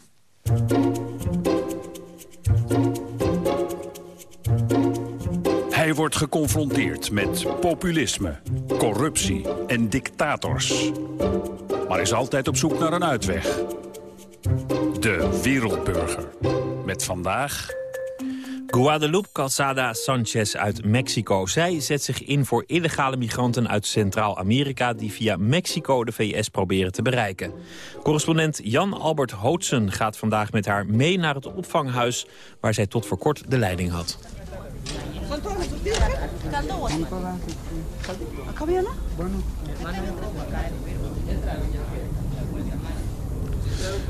Hij wordt geconfronteerd met populisme, corruptie en dictators. Maar is altijd op zoek naar een uitweg. De Wereldburger. Met vandaag... Guadalupe Calzada Sanchez uit Mexico. Zij zet zich in voor illegale migranten uit Centraal-Amerika... die via Mexico de VS proberen te bereiken. Correspondent Jan Albert Hootsen gaat vandaag met haar mee naar het opvanghuis... waar zij tot voor kort de leiding had.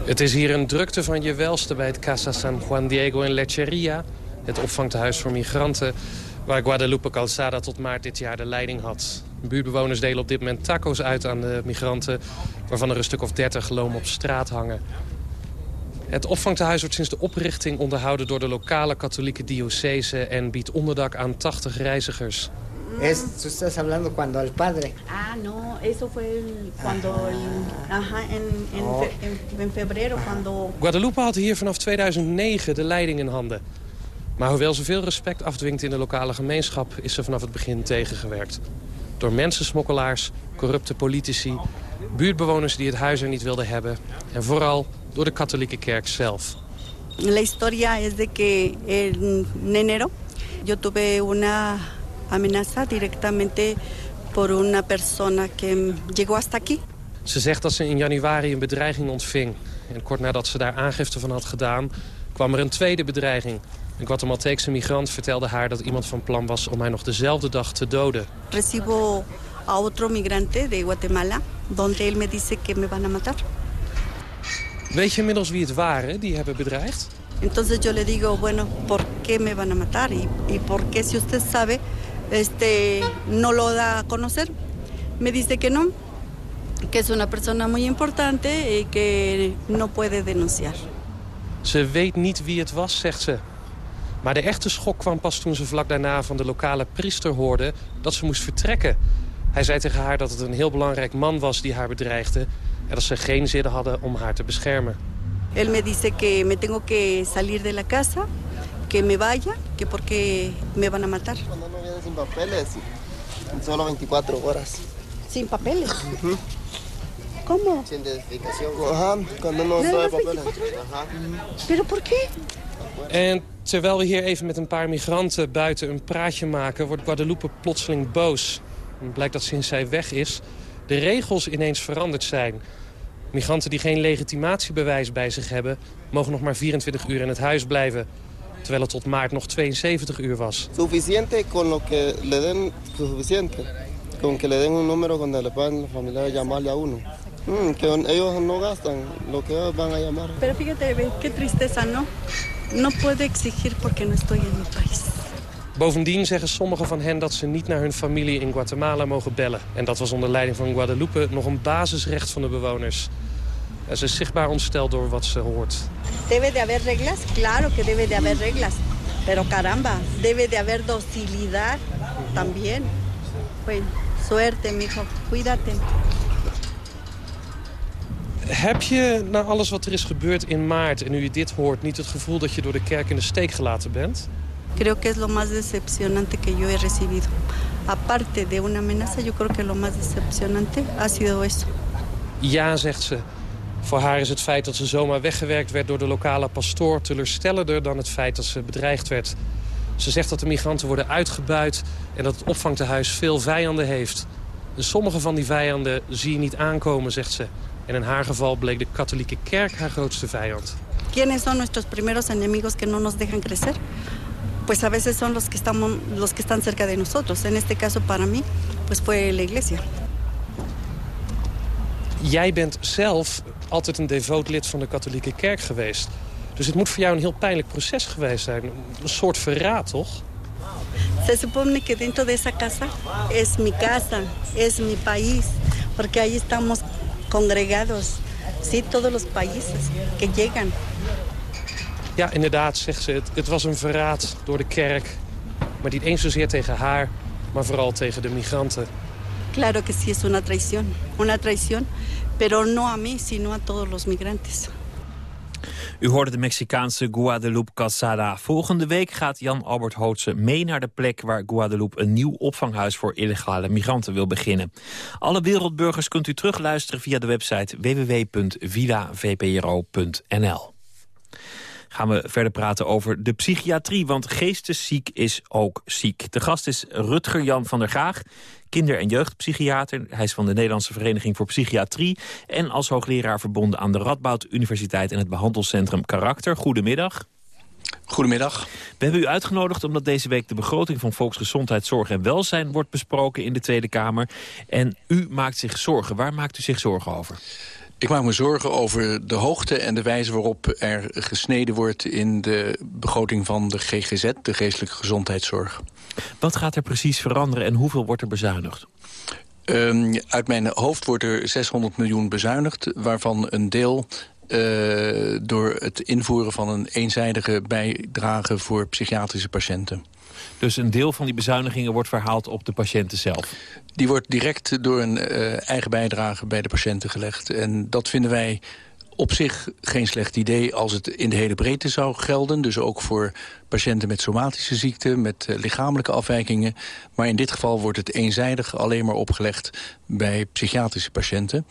Het is hier een drukte van je welste bij het Casa San Juan Diego in Lecheria het opvangtehuis voor migranten... waar Guadalupe Calzada tot maart dit jaar de leiding had. Buurtbewoners delen op dit moment taco's uit aan de migranten... waarvan er een stuk of dertig loom op straat hangen. Het opvangtehuis wordt sinds de oprichting onderhouden door de lokale katholieke diocese... en biedt onderdak aan 80 reizigers. Es, tú estás hablando cuando el padre. Ah, no, eso fue el- cuando el, ajá, en, en, fe- en, en febrero, cuando Guadalupe had hier vanaf 2009 de leiding in handen. Maar hoewel ze veel respect afdwingt in de lokale gemeenschap... is ze vanaf het begin tegengewerkt. Door mensensmokkelaars, corrupte politici... buurtbewoners die het huis er niet wilden hebben... en vooral door de katholieke kerk zelf. la historia es de que en enero yo tuve una amenaza directamente por una persona que llegó hasta aquí. Ze zegt dat ze in januari een bedreiging ontving. En kort nadat ze daar aangifte van had gedaan... kwam er een tweede bedreiging. Een Guatemalteekse migrant vertelde haar dat iemand van plan was... om haar nog dezelfde dag te doden. Recibo a otro migrante de Guatemala, donde él me dice que me van a matar. Weet je inmiddels wie het waren die hebben bedreigd? Entonces yo le digo, bueno, ¿por qué me van a matar? ¿Y, y por qué si usted sabe, este, no lo da a conocer? Me dice que no, que es una persona muy importante y que no puede denunciar. Ze weet niet wie het was, zegt ze. Maar de echte schok kwam pas toen ze vlak daarna van de lokale priester hoorde dat ze moest vertrekken. Hij zei tegen haar dat het een heel belangrijk man was die haar bedreigde... en dat ze geen zin hadden om haar te beschermen. Él me dice que me tengo que salir de la casa, que me vaya, que porque me van a matar. Sin papeles, en solo 24 horas. ¿Sin papeles? ¿Cómo? Sin identificación. Ajá, cuando no más papeles. 24 Ajá. ¿Pero por qué? En terwijl we hier even met een paar migranten buiten een praatje maken... wordt Guadalupe plotseling boos. Het blijkt dat sinds zij weg is de regels ineens veranderd zijn. Migranten die geen legitimatiebewijs bij zich hebben... mogen nog maar 24 uur in het huis blijven. Terwijl het tot maart nog 72 uur was. Suficiente con lo que le den, suficiente. Con que le den un número donde le puedan los familiares llamarle a uno. Mm, que ellos no gastan lo que ellos van a llamar. Pero fíjate, qué tristeza, ¿no? No puedo exigir porque no estoy en mi país. Bovendien zeggen sommigen van hen dat ze niet naar hun familie in Guatemala mogen bellen. En dat was onder leiding van Guadalupe nog een basisrecht van de bewoners. En ze is zichtbaar ontsteld door wat ze hoort. ¿Debe de haber reglas? Claro que debe de haber reglas. Pero caramba, debe de haber docilidad también. Bueno, suerte, mijo. Cuídate. Heb je na alles wat er is gebeurd in maart en nu je dit hoort... niet het gevoel dat je door de kerk in de steek gelaten bent? Creo que es lo más decepcionante que yo he recibido. Aparte de una amenaza, yo creo que lo más decepcionante ha sido eso. Ja, zegt ze. Voor haar is het feit dat ze zomaar weggewerkt werd door de lokale pastoor... teleurstellender dan het feit dat ze bedreigd werd. Ze zegt dat de migranten worden uitgebuit... en dat het opvangtehuis veel vijanden heeft. En sommige van die vijanden zie je niet aankomen, zegt ze. En in haar geval bleek de katholieke kerk haar grootste vijand. ¿Quiénes son nuestros primeros enemigos que no nos dejan crecer? Pues a veces son los que, estamos, los que están cerca de nosotros. En este caso, para mí, pues fue la iglesia. Jij bent zelf altijd een devoot lid van de katholieke kerk geweest. Dus het moet voor jou een heel pijnlijk proces geweest zijn. Een soort verraad, toch? Se supone que dentro de esa casa es mi casa, es mi país, porque ahí estamos congregados, sí, todos los países que llegan. Ja, inderdaad, zegt ze. Het, het was een verraad door de kerk. Maar niet eens zozeer tegen haar, maar vooral tegen de migranten. Claro que sí es una traición, una traición, pero no a mí, sino a todos los migrantes. U hoorde de Mexicaanse Guadalupe Calzada. Volgende week gaat Jan Albert Hootse mee naar de plek... waar Guadalupe een nieuw opvanghuis voor illegale migranten wil beginnen. Alle wereldburgers kunt u terugluisteren via de website www.villavpro.nl. gaan we verder praten over de psychiatrie. Want geestesziek is ook ziek. De gast is Rutger Jan van der Gaag, kinder- en jeugdpsychiater. Hij is van de Nederlandse Vereniging voor Psychiatrie... en als hoogleraar verbonden aan de Radboud Universiteit... en het behandelcentrum Karakter. Goedemiddag. Goedemiddag. We hebben u uitgenodigd omdat deze week de begroting van Volksgezondheid, Zorg en Welzijn wordt besproken in de Tweede Kamer. En u maakt zich zorgen. Waar maakt u zich zorgen over? Ik maak me zorgen over de hoogte en de wijze waarop er gesneden wordt... in de begroting van de GGZ, de geestelijke gezondheidszorg. Wat gaat er precies veranderen en hoeveel wordt er bezuinigd? Um, uit mijn hoofd wordt er 600 miljoen bezuinigd... waarvan een deel uh, door het invoeren van een eenzijdige bijdrage voor psychiatrische patiënten. Dus een deel van die bezuinigingen wordt verhaald op de patiënten zelf? Die wordt direct door een uh, eigen bijdrage bij de patiënten gelegd. En dat vinden wij op zich geen slecht idee als het in de hele breedte zou gelden. Dus ook voor patiënten met somatische ziekten, met uh, lichamelijke afwijkingen. Maar in dit geval wordt het eenzijdig alleen maar opgelegd bij psychiatrische patiënten.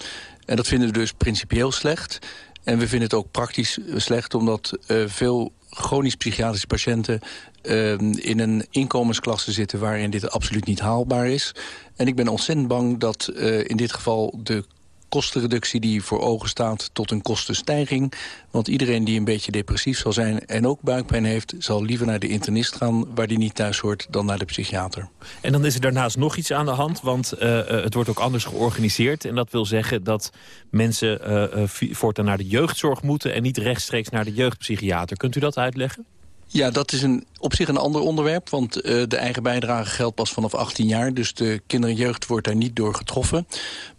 En dat vinden we dus principieel slecht. En we vinden het ook praktisch slecht omdat uh, veel chronisch psychiatrische patiënten uh, in een inkomensklasse zitten waarin dit absoluut niet haalbaar is. En ik ben ontzettend bang dat uh, in dit geval de kostenreductie die voor ogen staat tot een kostenstijging. Want iedereen die een beetje depressief zal zijn en ook buikpijn heeft... zal liever naar de internist gaan waar die niet thuis hoort dan naar de psychiater. En dan is er daarnaast nog iets aan de hand, want uh, het wordt ook anders georganiseerd. En dat wil zeggen dat mensen uh, voortaan naar de jeugdzorg moeten... en niet rechtstreeks naar de jeugdpsychiater. Kunt u dat uitleggen? Ja, dat is een, op zich een ander onderwerp. Want uh, de eigen bijdrage geldt pas vanaf 18 jaar. Dus de kinder en jeugd wordt daar niet door getroffen.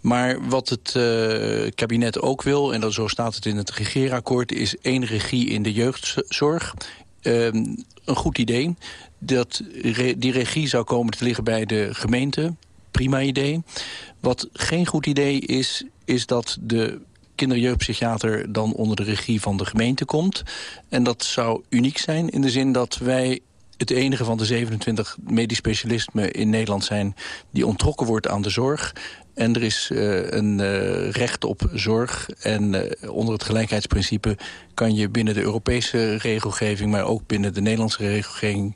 Maar wat het uh, kabinet ook wil, en dat, zo staat het in het regeerakkoord... is één regie in de jeugdzorg. Uh, een goed idee. Dat die regie zou komen te liggen bij de gemeente. Prima idee. Wat geen goed idee is, is dat de kinderjeugdpsychiater dan onder de regie van de gemeente komt. En dat zou uniek zijn in de zin dat wij het enige van de 27 medisch specialismen in Nederland zijn... die ontrokken wordt aan de zorg. En er is uh, een uh, recht op zorg. En uh, onder het gelijkheidsprincipe kan je binnen de Europese regelgeving... maar ook binnen de Nederlandse regelgeving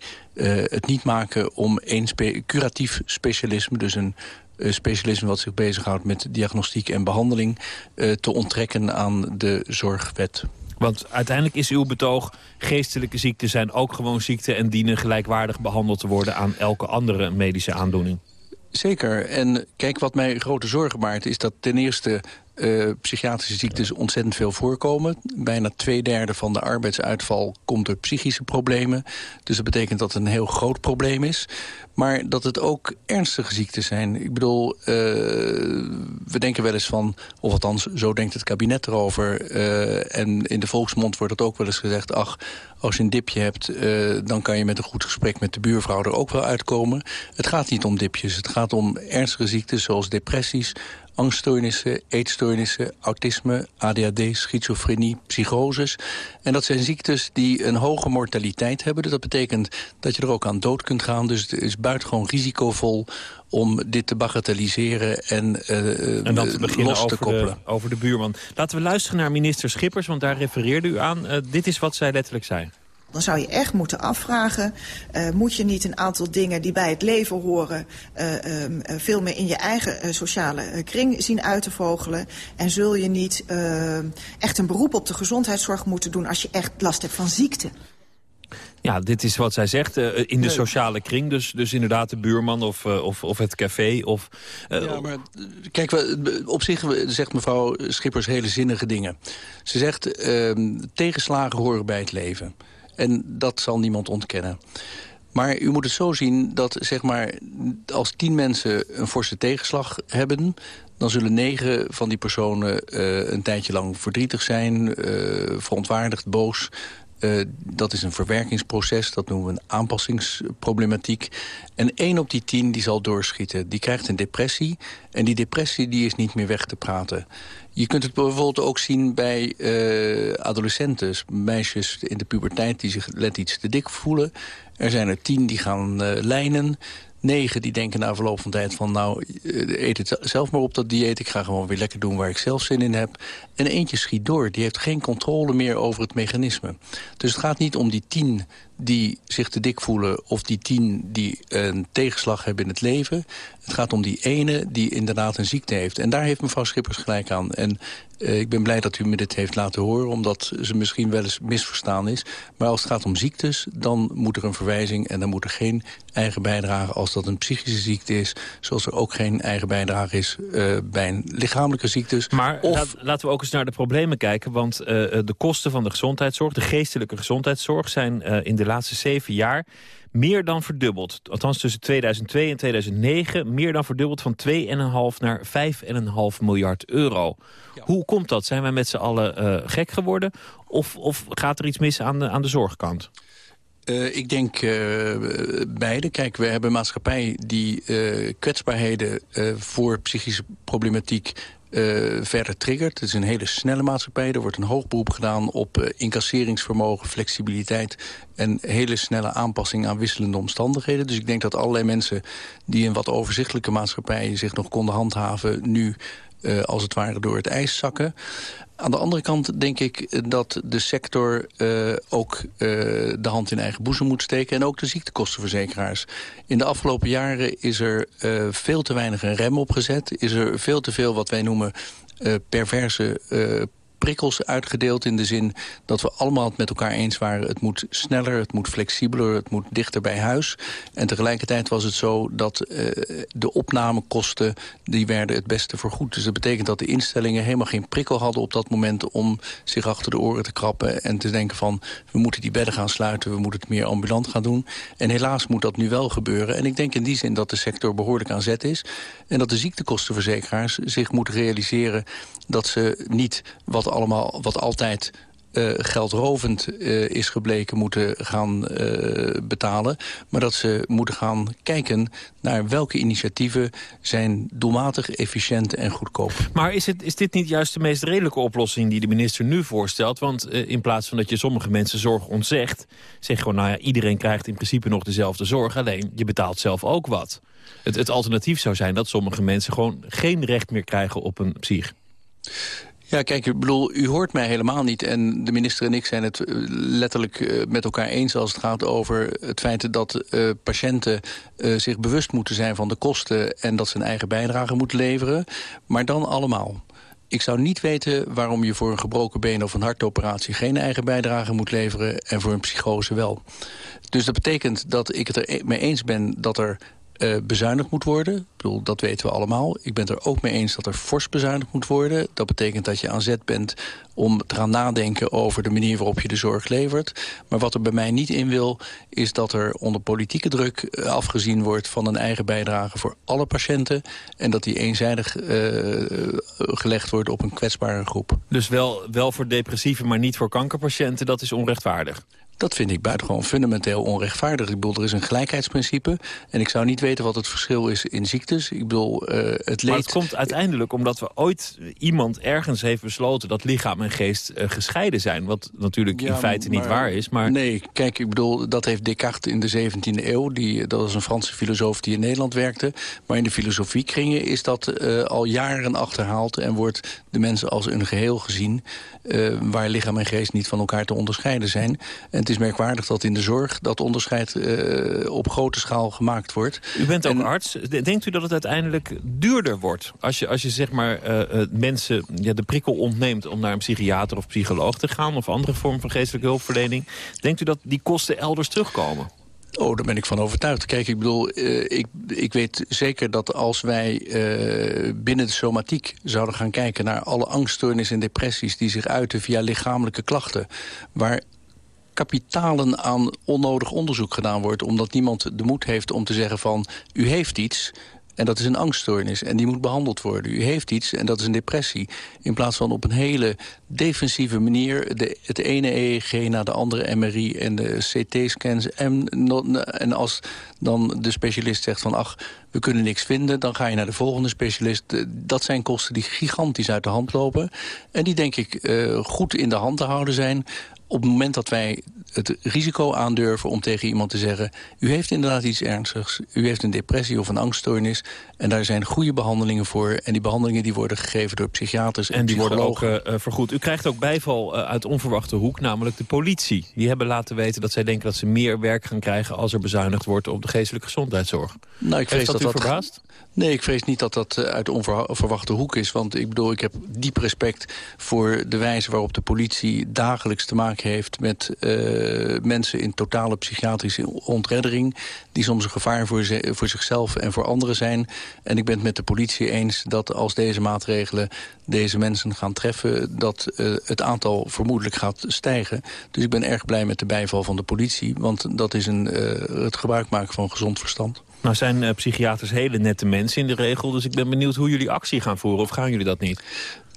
het niet maken om één curatief specialisme... dus een specialisme wat zich bezighoudt met diagnostiek en behandeling... Uh, te onttrekken aan de zorgwet. Want uiteindelijk is uw betoog... geestelijke ziekten zijn ook gewoon ziekten... en dienen gelijkwaardig behandeld te worden aan elke andere medische aandoening. Zeker. En kijk, wat mij grote zorgen baart... is dat ten eerste uh, psychiatrische ziektes ontzettend veel voorkomen. Bijna twee derde van de arbeidsuitval komt door psychische problemen. Dus dat betekent dat het een heel groot probleem is. Maar dat het ook ernstige ziekten zijn. Ik bedoel, uh, we denken wel eens van... of althans, zo denkt het kabinet erover. Uh, en in de volksmond wordt het ook wel eens gezegd... ach, als je een dipje hebt, dan kan je met een goed gesprek met de buurvrouw er ook wel uitkomen. Het gaat niet om dipjes. Het gaat om ernstige ziekten zoals depressies, angststoornissen, eetstoornissen, autisme, ADHD, schizofrenie, psychoses. En dat zijn ziektes die een hoge mortaliteit hebben. Dus dat betekent dat je er ook aan dood kunt gaan. Dus het is buitengewoon risicovol om dit te bagatelliseren en, uh, en dan te beginnen los te over koppelen. De, over de buurman. Laten we luisteren naar minister Schippers, want daar refereerde u aan. Uh, dit is wat zij letterlijk zei. Dan zou je echt moeten afvragen, uh, moet je niet een aantal dingen die bij het leven horen... Uh, um, veel meer in je eigen uh, sociale kring zien uit te vogelen? En zul je niet echt een beroep op de gezondheidszorg moeten doen als je echt last hebt van ziekte? Ja, dit is wat zij zegt, uh, in de sociale kring. Dus, dus inderdaad de buurman of, uh, of, of het café. Of, uh, ja, maar kijk, op zich zegt mevrouw Schippers hele zinnige dingen. Ze zegt, ehm, tegenslagen horen bij het leven. En dat zal niemand ontkennen. Maar u moet het zo zien dat zeg maar, als tien mensen een forse tegenslag hebben... dan zullen negen van die personen uh, een tijdje lang verdrietig zijn... Uh, verontwaardigd, boos... Uh, dat is een verwerkingsproces, dat noemen we een aanpassingsproblematiek. En één op die tien die zal doorschieten. Die krijgt een depressie en die depressie die is niet meer weg te praten. Je kunt het bijvoorbeeld ook zien bij uh, adolescenten, meisjes in de puberteit... die zich net iets te dik voelen. Er zijn er tien die gaan uh, lijnen. Negen die denken na verloop van tijd van... nou, eh, eet het zelf maar op dat dieet. Ik ga gewoon weer lekker doen waar ik zelf zin in heb. En eentje schiet door. Die heeft geen controle meer over het mechanisme. Dus het gaat niet om die tien die zich te dik voelen... of die tien die een tegenslag hebben in het leven. Het gaat om die ene die inderdaad een ziekte heeft. En daar heeft mevrouw Schippers gelijk aan. En uh, ik ben blij dat u me dit heeft laten horen... omdat ze misschien wel eens misverstaan is. Maar als het gaat om ziektes, dan moet er een verwijzing... en dan moet er geen eigen bijdrage als dat een psychische ziekte is... zoals er ook geen eigen bijdrage is uh, bij een lichamelijke ziektes. Maar of... laten we ook eens naar de problemen kijken... want uh, de kosten van de gezondheidszorg, de geestelijke gezondheidszorg... zijn in de laatste zeven jaar meer dan verdubbeld. Althans tussen 2002 en 2009 meer dan verdubbeld van 2,5 naar 5,5 miljard euro. Hoe komt dat? Zijn wij met z'n allen uh, gek geworden? Of, of gaat er iets mis aan de, aan de zorgkant? Uh, ik denk uh, beide. Kijk, we hebben een maatschappij die uh, kwetsbaarheden voor psychische problematiek uh, verder triggert. Het is een hele snelle maatschappij. Er wordt een hoog beroep gedaan op uh, incasseringsvermogen, flexibiliteit... en hele snelle aanpassing aan wisselende omstandigheden. Dus ik denk dat allerlei mensen die een wat overzichtelijke maatschappij... zich nog konden handhaven, nu uh, als het ware door het ijs zakken. Aan de andere kant denk ik dat de sector uh, ook uh, de hand in eigen boezem moet steken... en ook de ziektekostenverzekeraars. In de afgelopen jaren is er uh, veel te weinig een rem opgezet. Is er veel te veel wat wij noemen perverse prikkels uitgedeeld in de zin dat we allemaal het met elkaar eens waren... het moet sneller, het moet flexibeler, het moet dichter bij huis. En tegelijkertijd was het zo dat uh, de opnamekosten... die werden het beste vergoed. Dus dat betekent dat de instellingen helemaal geen prikkel hadden op dat moment... om zich achter de oren te krappen en te denken van... we moeten die bedden gaan sluiten, we moeten het meer ambulant gaan doen. En helaas moet dat nu wel gebeuren. En ik denk in die zin dat de sector behoorlijk aan zet is... en dat de ziektekostenverzekeraars zich moeten realiseren... dat ze niet wat allemaal, wat altijd uh, geldrovend uh, is gebleken moeten gaan uh, betalen. Maar dat ze moeten gaan kijken naar welke initiatieven zijn doelmatig, efficiënt en goedkoop. Maar is, het, is dit niet juist de meest redelijke oplossing die de minister nu voorstelt? Want in plaats van dat je sommige mensen zorg ontzegt... zeg gewoon, nou ja, iedereen krijgt in principe nog dezelfde zorg. Alleen, je betaalt zelf ook wat. Het, het alternatief zou zijn dat sommige mensen gewoon geen recht meer krijgen op een psych. Ja, kijk, ik bedoel, u hoort mij helemaal niet. En de minister en ik zijn het eh, letterlijk eh, met elkaar eens... als het gaat over het feit dat uh, patiënten zich bewust moeten zijn van de kosten... en dat ze een eigen bijdrage moeten leveren. Maar dan allemaal. Ik zou niet weten waarom je voor een gebroken been of een hartoperatie... geen eigen bijdrage moet leveren en voor een psychose wel. Dus dat betekent dat ik het er e-, mee eens ben dat er uh, bezuinigd moet worden. Ik bedoel, dat weten we allemaal. Ik ben het er ook mee eens dat er fors bezuinigd moet worden. Dat betekent dat je aan zet bent om te nadenken over de manier waarop je de zorg levert. Maar wat er bij mij niet in wil, is dat er onder politieke druk uh, afgezien wordt van een eigen bijdrage voor alle patiënten. En dat die eenzijdig uh, gelegd wordt op een kwetsbare groep. Dus wel, wel voor depressieve, maar niet voor kankerpatiënten, dat is onrechtvaardig? Dat vind ik buitengewoon fundamenteel onrechtvaardig. Ik bedoel, er is een gelijkheidsprincipe. En ik zou niet weten wat het verschil is in ziektes. Ik bedoel, uh, het leed... Maar het komt uiteindelijk omdat we ooit iemand ergens heeft besloten... dat lichaam en geest uh, gescheiden zijn. Wat natuurlijk ja, in feite maar, niet waar is. Maar... Nee, kijk, ik bedoel, dat heeft Descartes in de 17e eeuw. Die, dat was een Franse filosoof die in Nederland werkte. Maar in de filosofie is dat uh, al jaren achterhaald... en wordt de mensen als een geheel gezien... waar lichaam en geest niet van elkaar te onderscheiden zijn. En het is merkwaardig dat in de zorg dat onderscheid uh, op grote schaal gemaakt wordt. U bent ook en... arts. Denkt u dat het uiteindelijk duurder wordt? Als je, als je zeg maar uh, mensen ja, de prikkel ontneemt om naar een psychiater of psycholoog te gaan... of andere vorm van geestelijke hulpverlening. Denkt u dat die kosten elders terugkomen? Oh, daar ben ik van overtuigd. Kijk, ik bedoel, uh, ik, ik weet zeker dat als wij uh, binnen de somatiek zouden gaan kijken... naar alle angststoornissen en depressies die zich uiten via lichamelijke klachten... waar kapitalen aan onnodig onderzoek gedaan wordt... omdat niemand de moed heeft om te zeggen van... u heeft iets, en dat is een angststoornis en die moet behandeld worden. U heeft iets en dat is een depressie. In plaats van op een hele defensieve manier... De, het ene EEG naar de andere MRI en de CT-scans. En, en als dan de specialist zegt van... ach, we kunnen niks vinden, dan ga je naar de volgende specialist. Dat zijn kosten die gigantisch uit de hand lopen. En die denk ik uh, goed in de hand te houden zijn op het moment dat wij het risico aandurven om tegen iemand te zeggen... u heeft inderdaad iets ernstigs, u heeft een depressie of een angststoornis... en daar zijn goede behandelingen voor. En die behandelingen die worden gegeven door psychiaters en, en die worden ook uh, vergoed. U krijgt ook bijval uh, uit onverwachte hoek, namelijk de politie. Die hebben laten weten dat zij denken dat ze meer werk gaan krijgen... als er bezuinigd wordt op de geestelijke gezondheidszorg. Nou, ik vrees dat, dat verbaasd? Nee, ik vrees niet dat dat uit de onverwachte hoek is. Want ik bedoel, ik heb diep respect voor de wijze waarop de politie dagelijks te maken heeft... met uh, mensen in totale psychiatrische ontreddering... die soms een gevaar voor, ze, voor zichzelf en voor anderen zijn. En ik ben het met de politie eens dat als deze maatregelen deze mensen gaan treffen... dat uh, het aantal vermoedelijk gaat stijgen. Dus ik ben erg blij met de bijval van de politie. Want dat is een, het gebruik maken van gezond verstand. Nou zijn uh, psychiaters hele nette mensen in de regel... dus ik ben benieuwd hoe jullie actie gaan voeren. Of gaan jullie dat niet?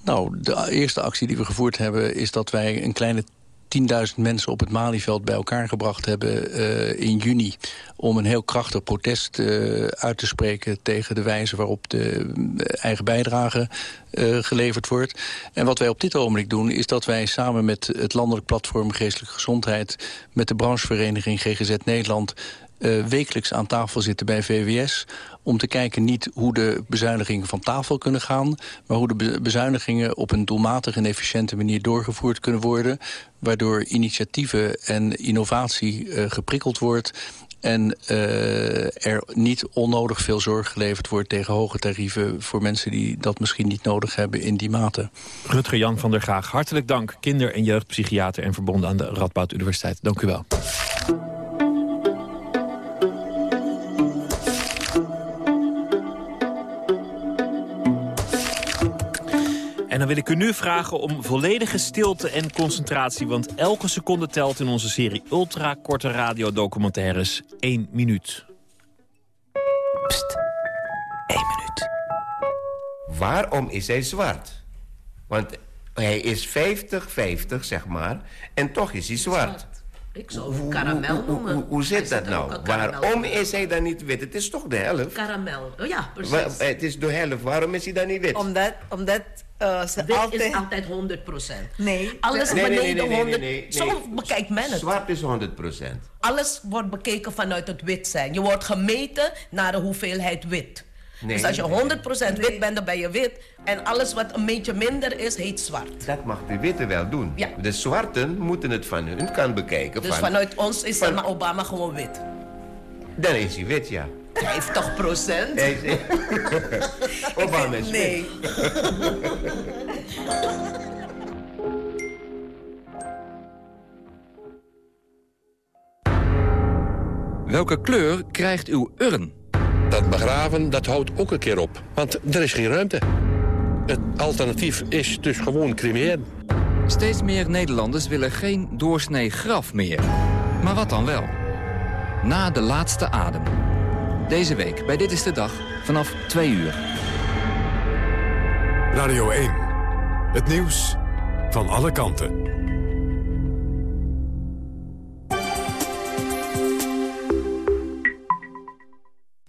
Nou, de eerste actie die we gevoerd hebben... is dat wij een kleine 10.000 mensen op het Malieveld bij elkaar gebracht hebben uh, in juni... om een heel krachtig protest uh, uit te spreken tegen de wijze waarop de eigen bijdrage geleverd wordt. En wat wij op dit ogenblik doen is dat wij samen met het Landelijk Platform Geestelijke Gezondheid... met de branchevereniging GGZ Nederland uh, wekelijks aan tafel zitten bij VWS... om te kijken niet hoe de bezuinigingen van tafel kunnen gaan... maar hoe de bezuinigingen op een doelmatige en efficiënte manier doorgevoerd kunnen worden... waardoor initiatieven en innovatie uh, geprikkeld wordt... En uh, er niet onnodig veel zorg geleverd wordt tegen hoge tarieven... voor mensen die dat misschien niet nodig hebben in die mate. Rutger Jan van der Graag, hartelijk dank. Kinder- en jeugdpsychiater en verbonden aan de Radboud Universiteit. Dank u wel. Dan wil ik u nu vragen om volledige stilte en concentratie... want elke seconde telt in onze serie ultra-korte radiodocumentaires één minuut. Pst, één minuut. Waarom is hij zwart? Want hij is 50-50, zeg maar, en toch is hij zwart. Ik zou het karamel noemen. Hoe, hoe zit dat nou? Waarom is hij dan niet wit? Het is toch de helft? Karamel, oh ja, precies. Wa het is de helft, waarom is hij dan niet wit? Omdat, omdat uh, ze wit altijd... is altijd 100% Nee. Alles nee, beneden nee, nee, nee, 100 nee, nee, Zo bekijkt men het. Zwart is 100% Alles wordt bekeken vanuit het wit zijn. Je wordt gemeten naar de hoeveelheid wit. Nee, dus als je 100% wit bent, dan ben je wit. En alles wat een beetje minder is, heet zwart. Dat mag de witte wel doen. Ja. De zwarten moeten het van hun kant bekijken. Dus van, vanuit ons is van, Obama gewoon wit. Dan is hij wit, ja. 50 procent? Obama is nee. Welke kleur krijgt uw urn? Dat begraven, dat houdt ook een keer op. Want er is geen ruimte. Het alternatief is dus gewoon cremeren. Steeds meer Nederlanders willen geen doorsnee graf meer. Maar wat dan wel? Na de laatste adem. Deze week bij Dit is de Dag vanaf 2 uur. Radio 1. Het nieuws van alle kanten.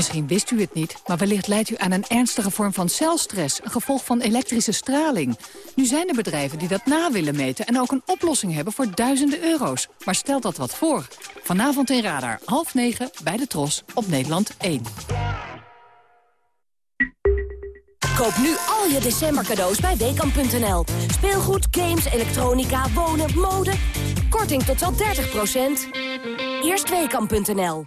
Misschien wist u het niet, maar wellicht leidt u aan een ernstige vorm van celstress... een gevolg van elektrische straling. Nu zijn er bedrijven die dat na willen meten... en ook een oplossing hebben voor duizenden euro's. Maar stel dat wat voor. Vanavond in Radar, half negen, bij de Tros, op Nederland 1. Koop nu al je december cadeaus bij Weekamp.nl. Speelgoed, games, elektronica, wonen, mode. Korting tot wel 30 Eerst Weekamp.nl.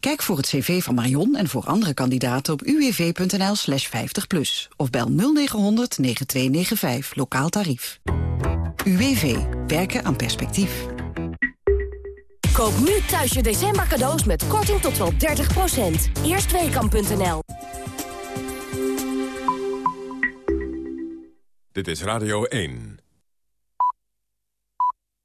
Kijk voor het cv van Marion en voor andere kandidaten op uwv.nl slash 50 plus. Of bel 0900 9295, lokaal tarief. UWV. Werken aan perspectief. Koop nu thuis je december cadeaus met korting tot wel 30%. Eerstweekam.nl Dit is Radio 1.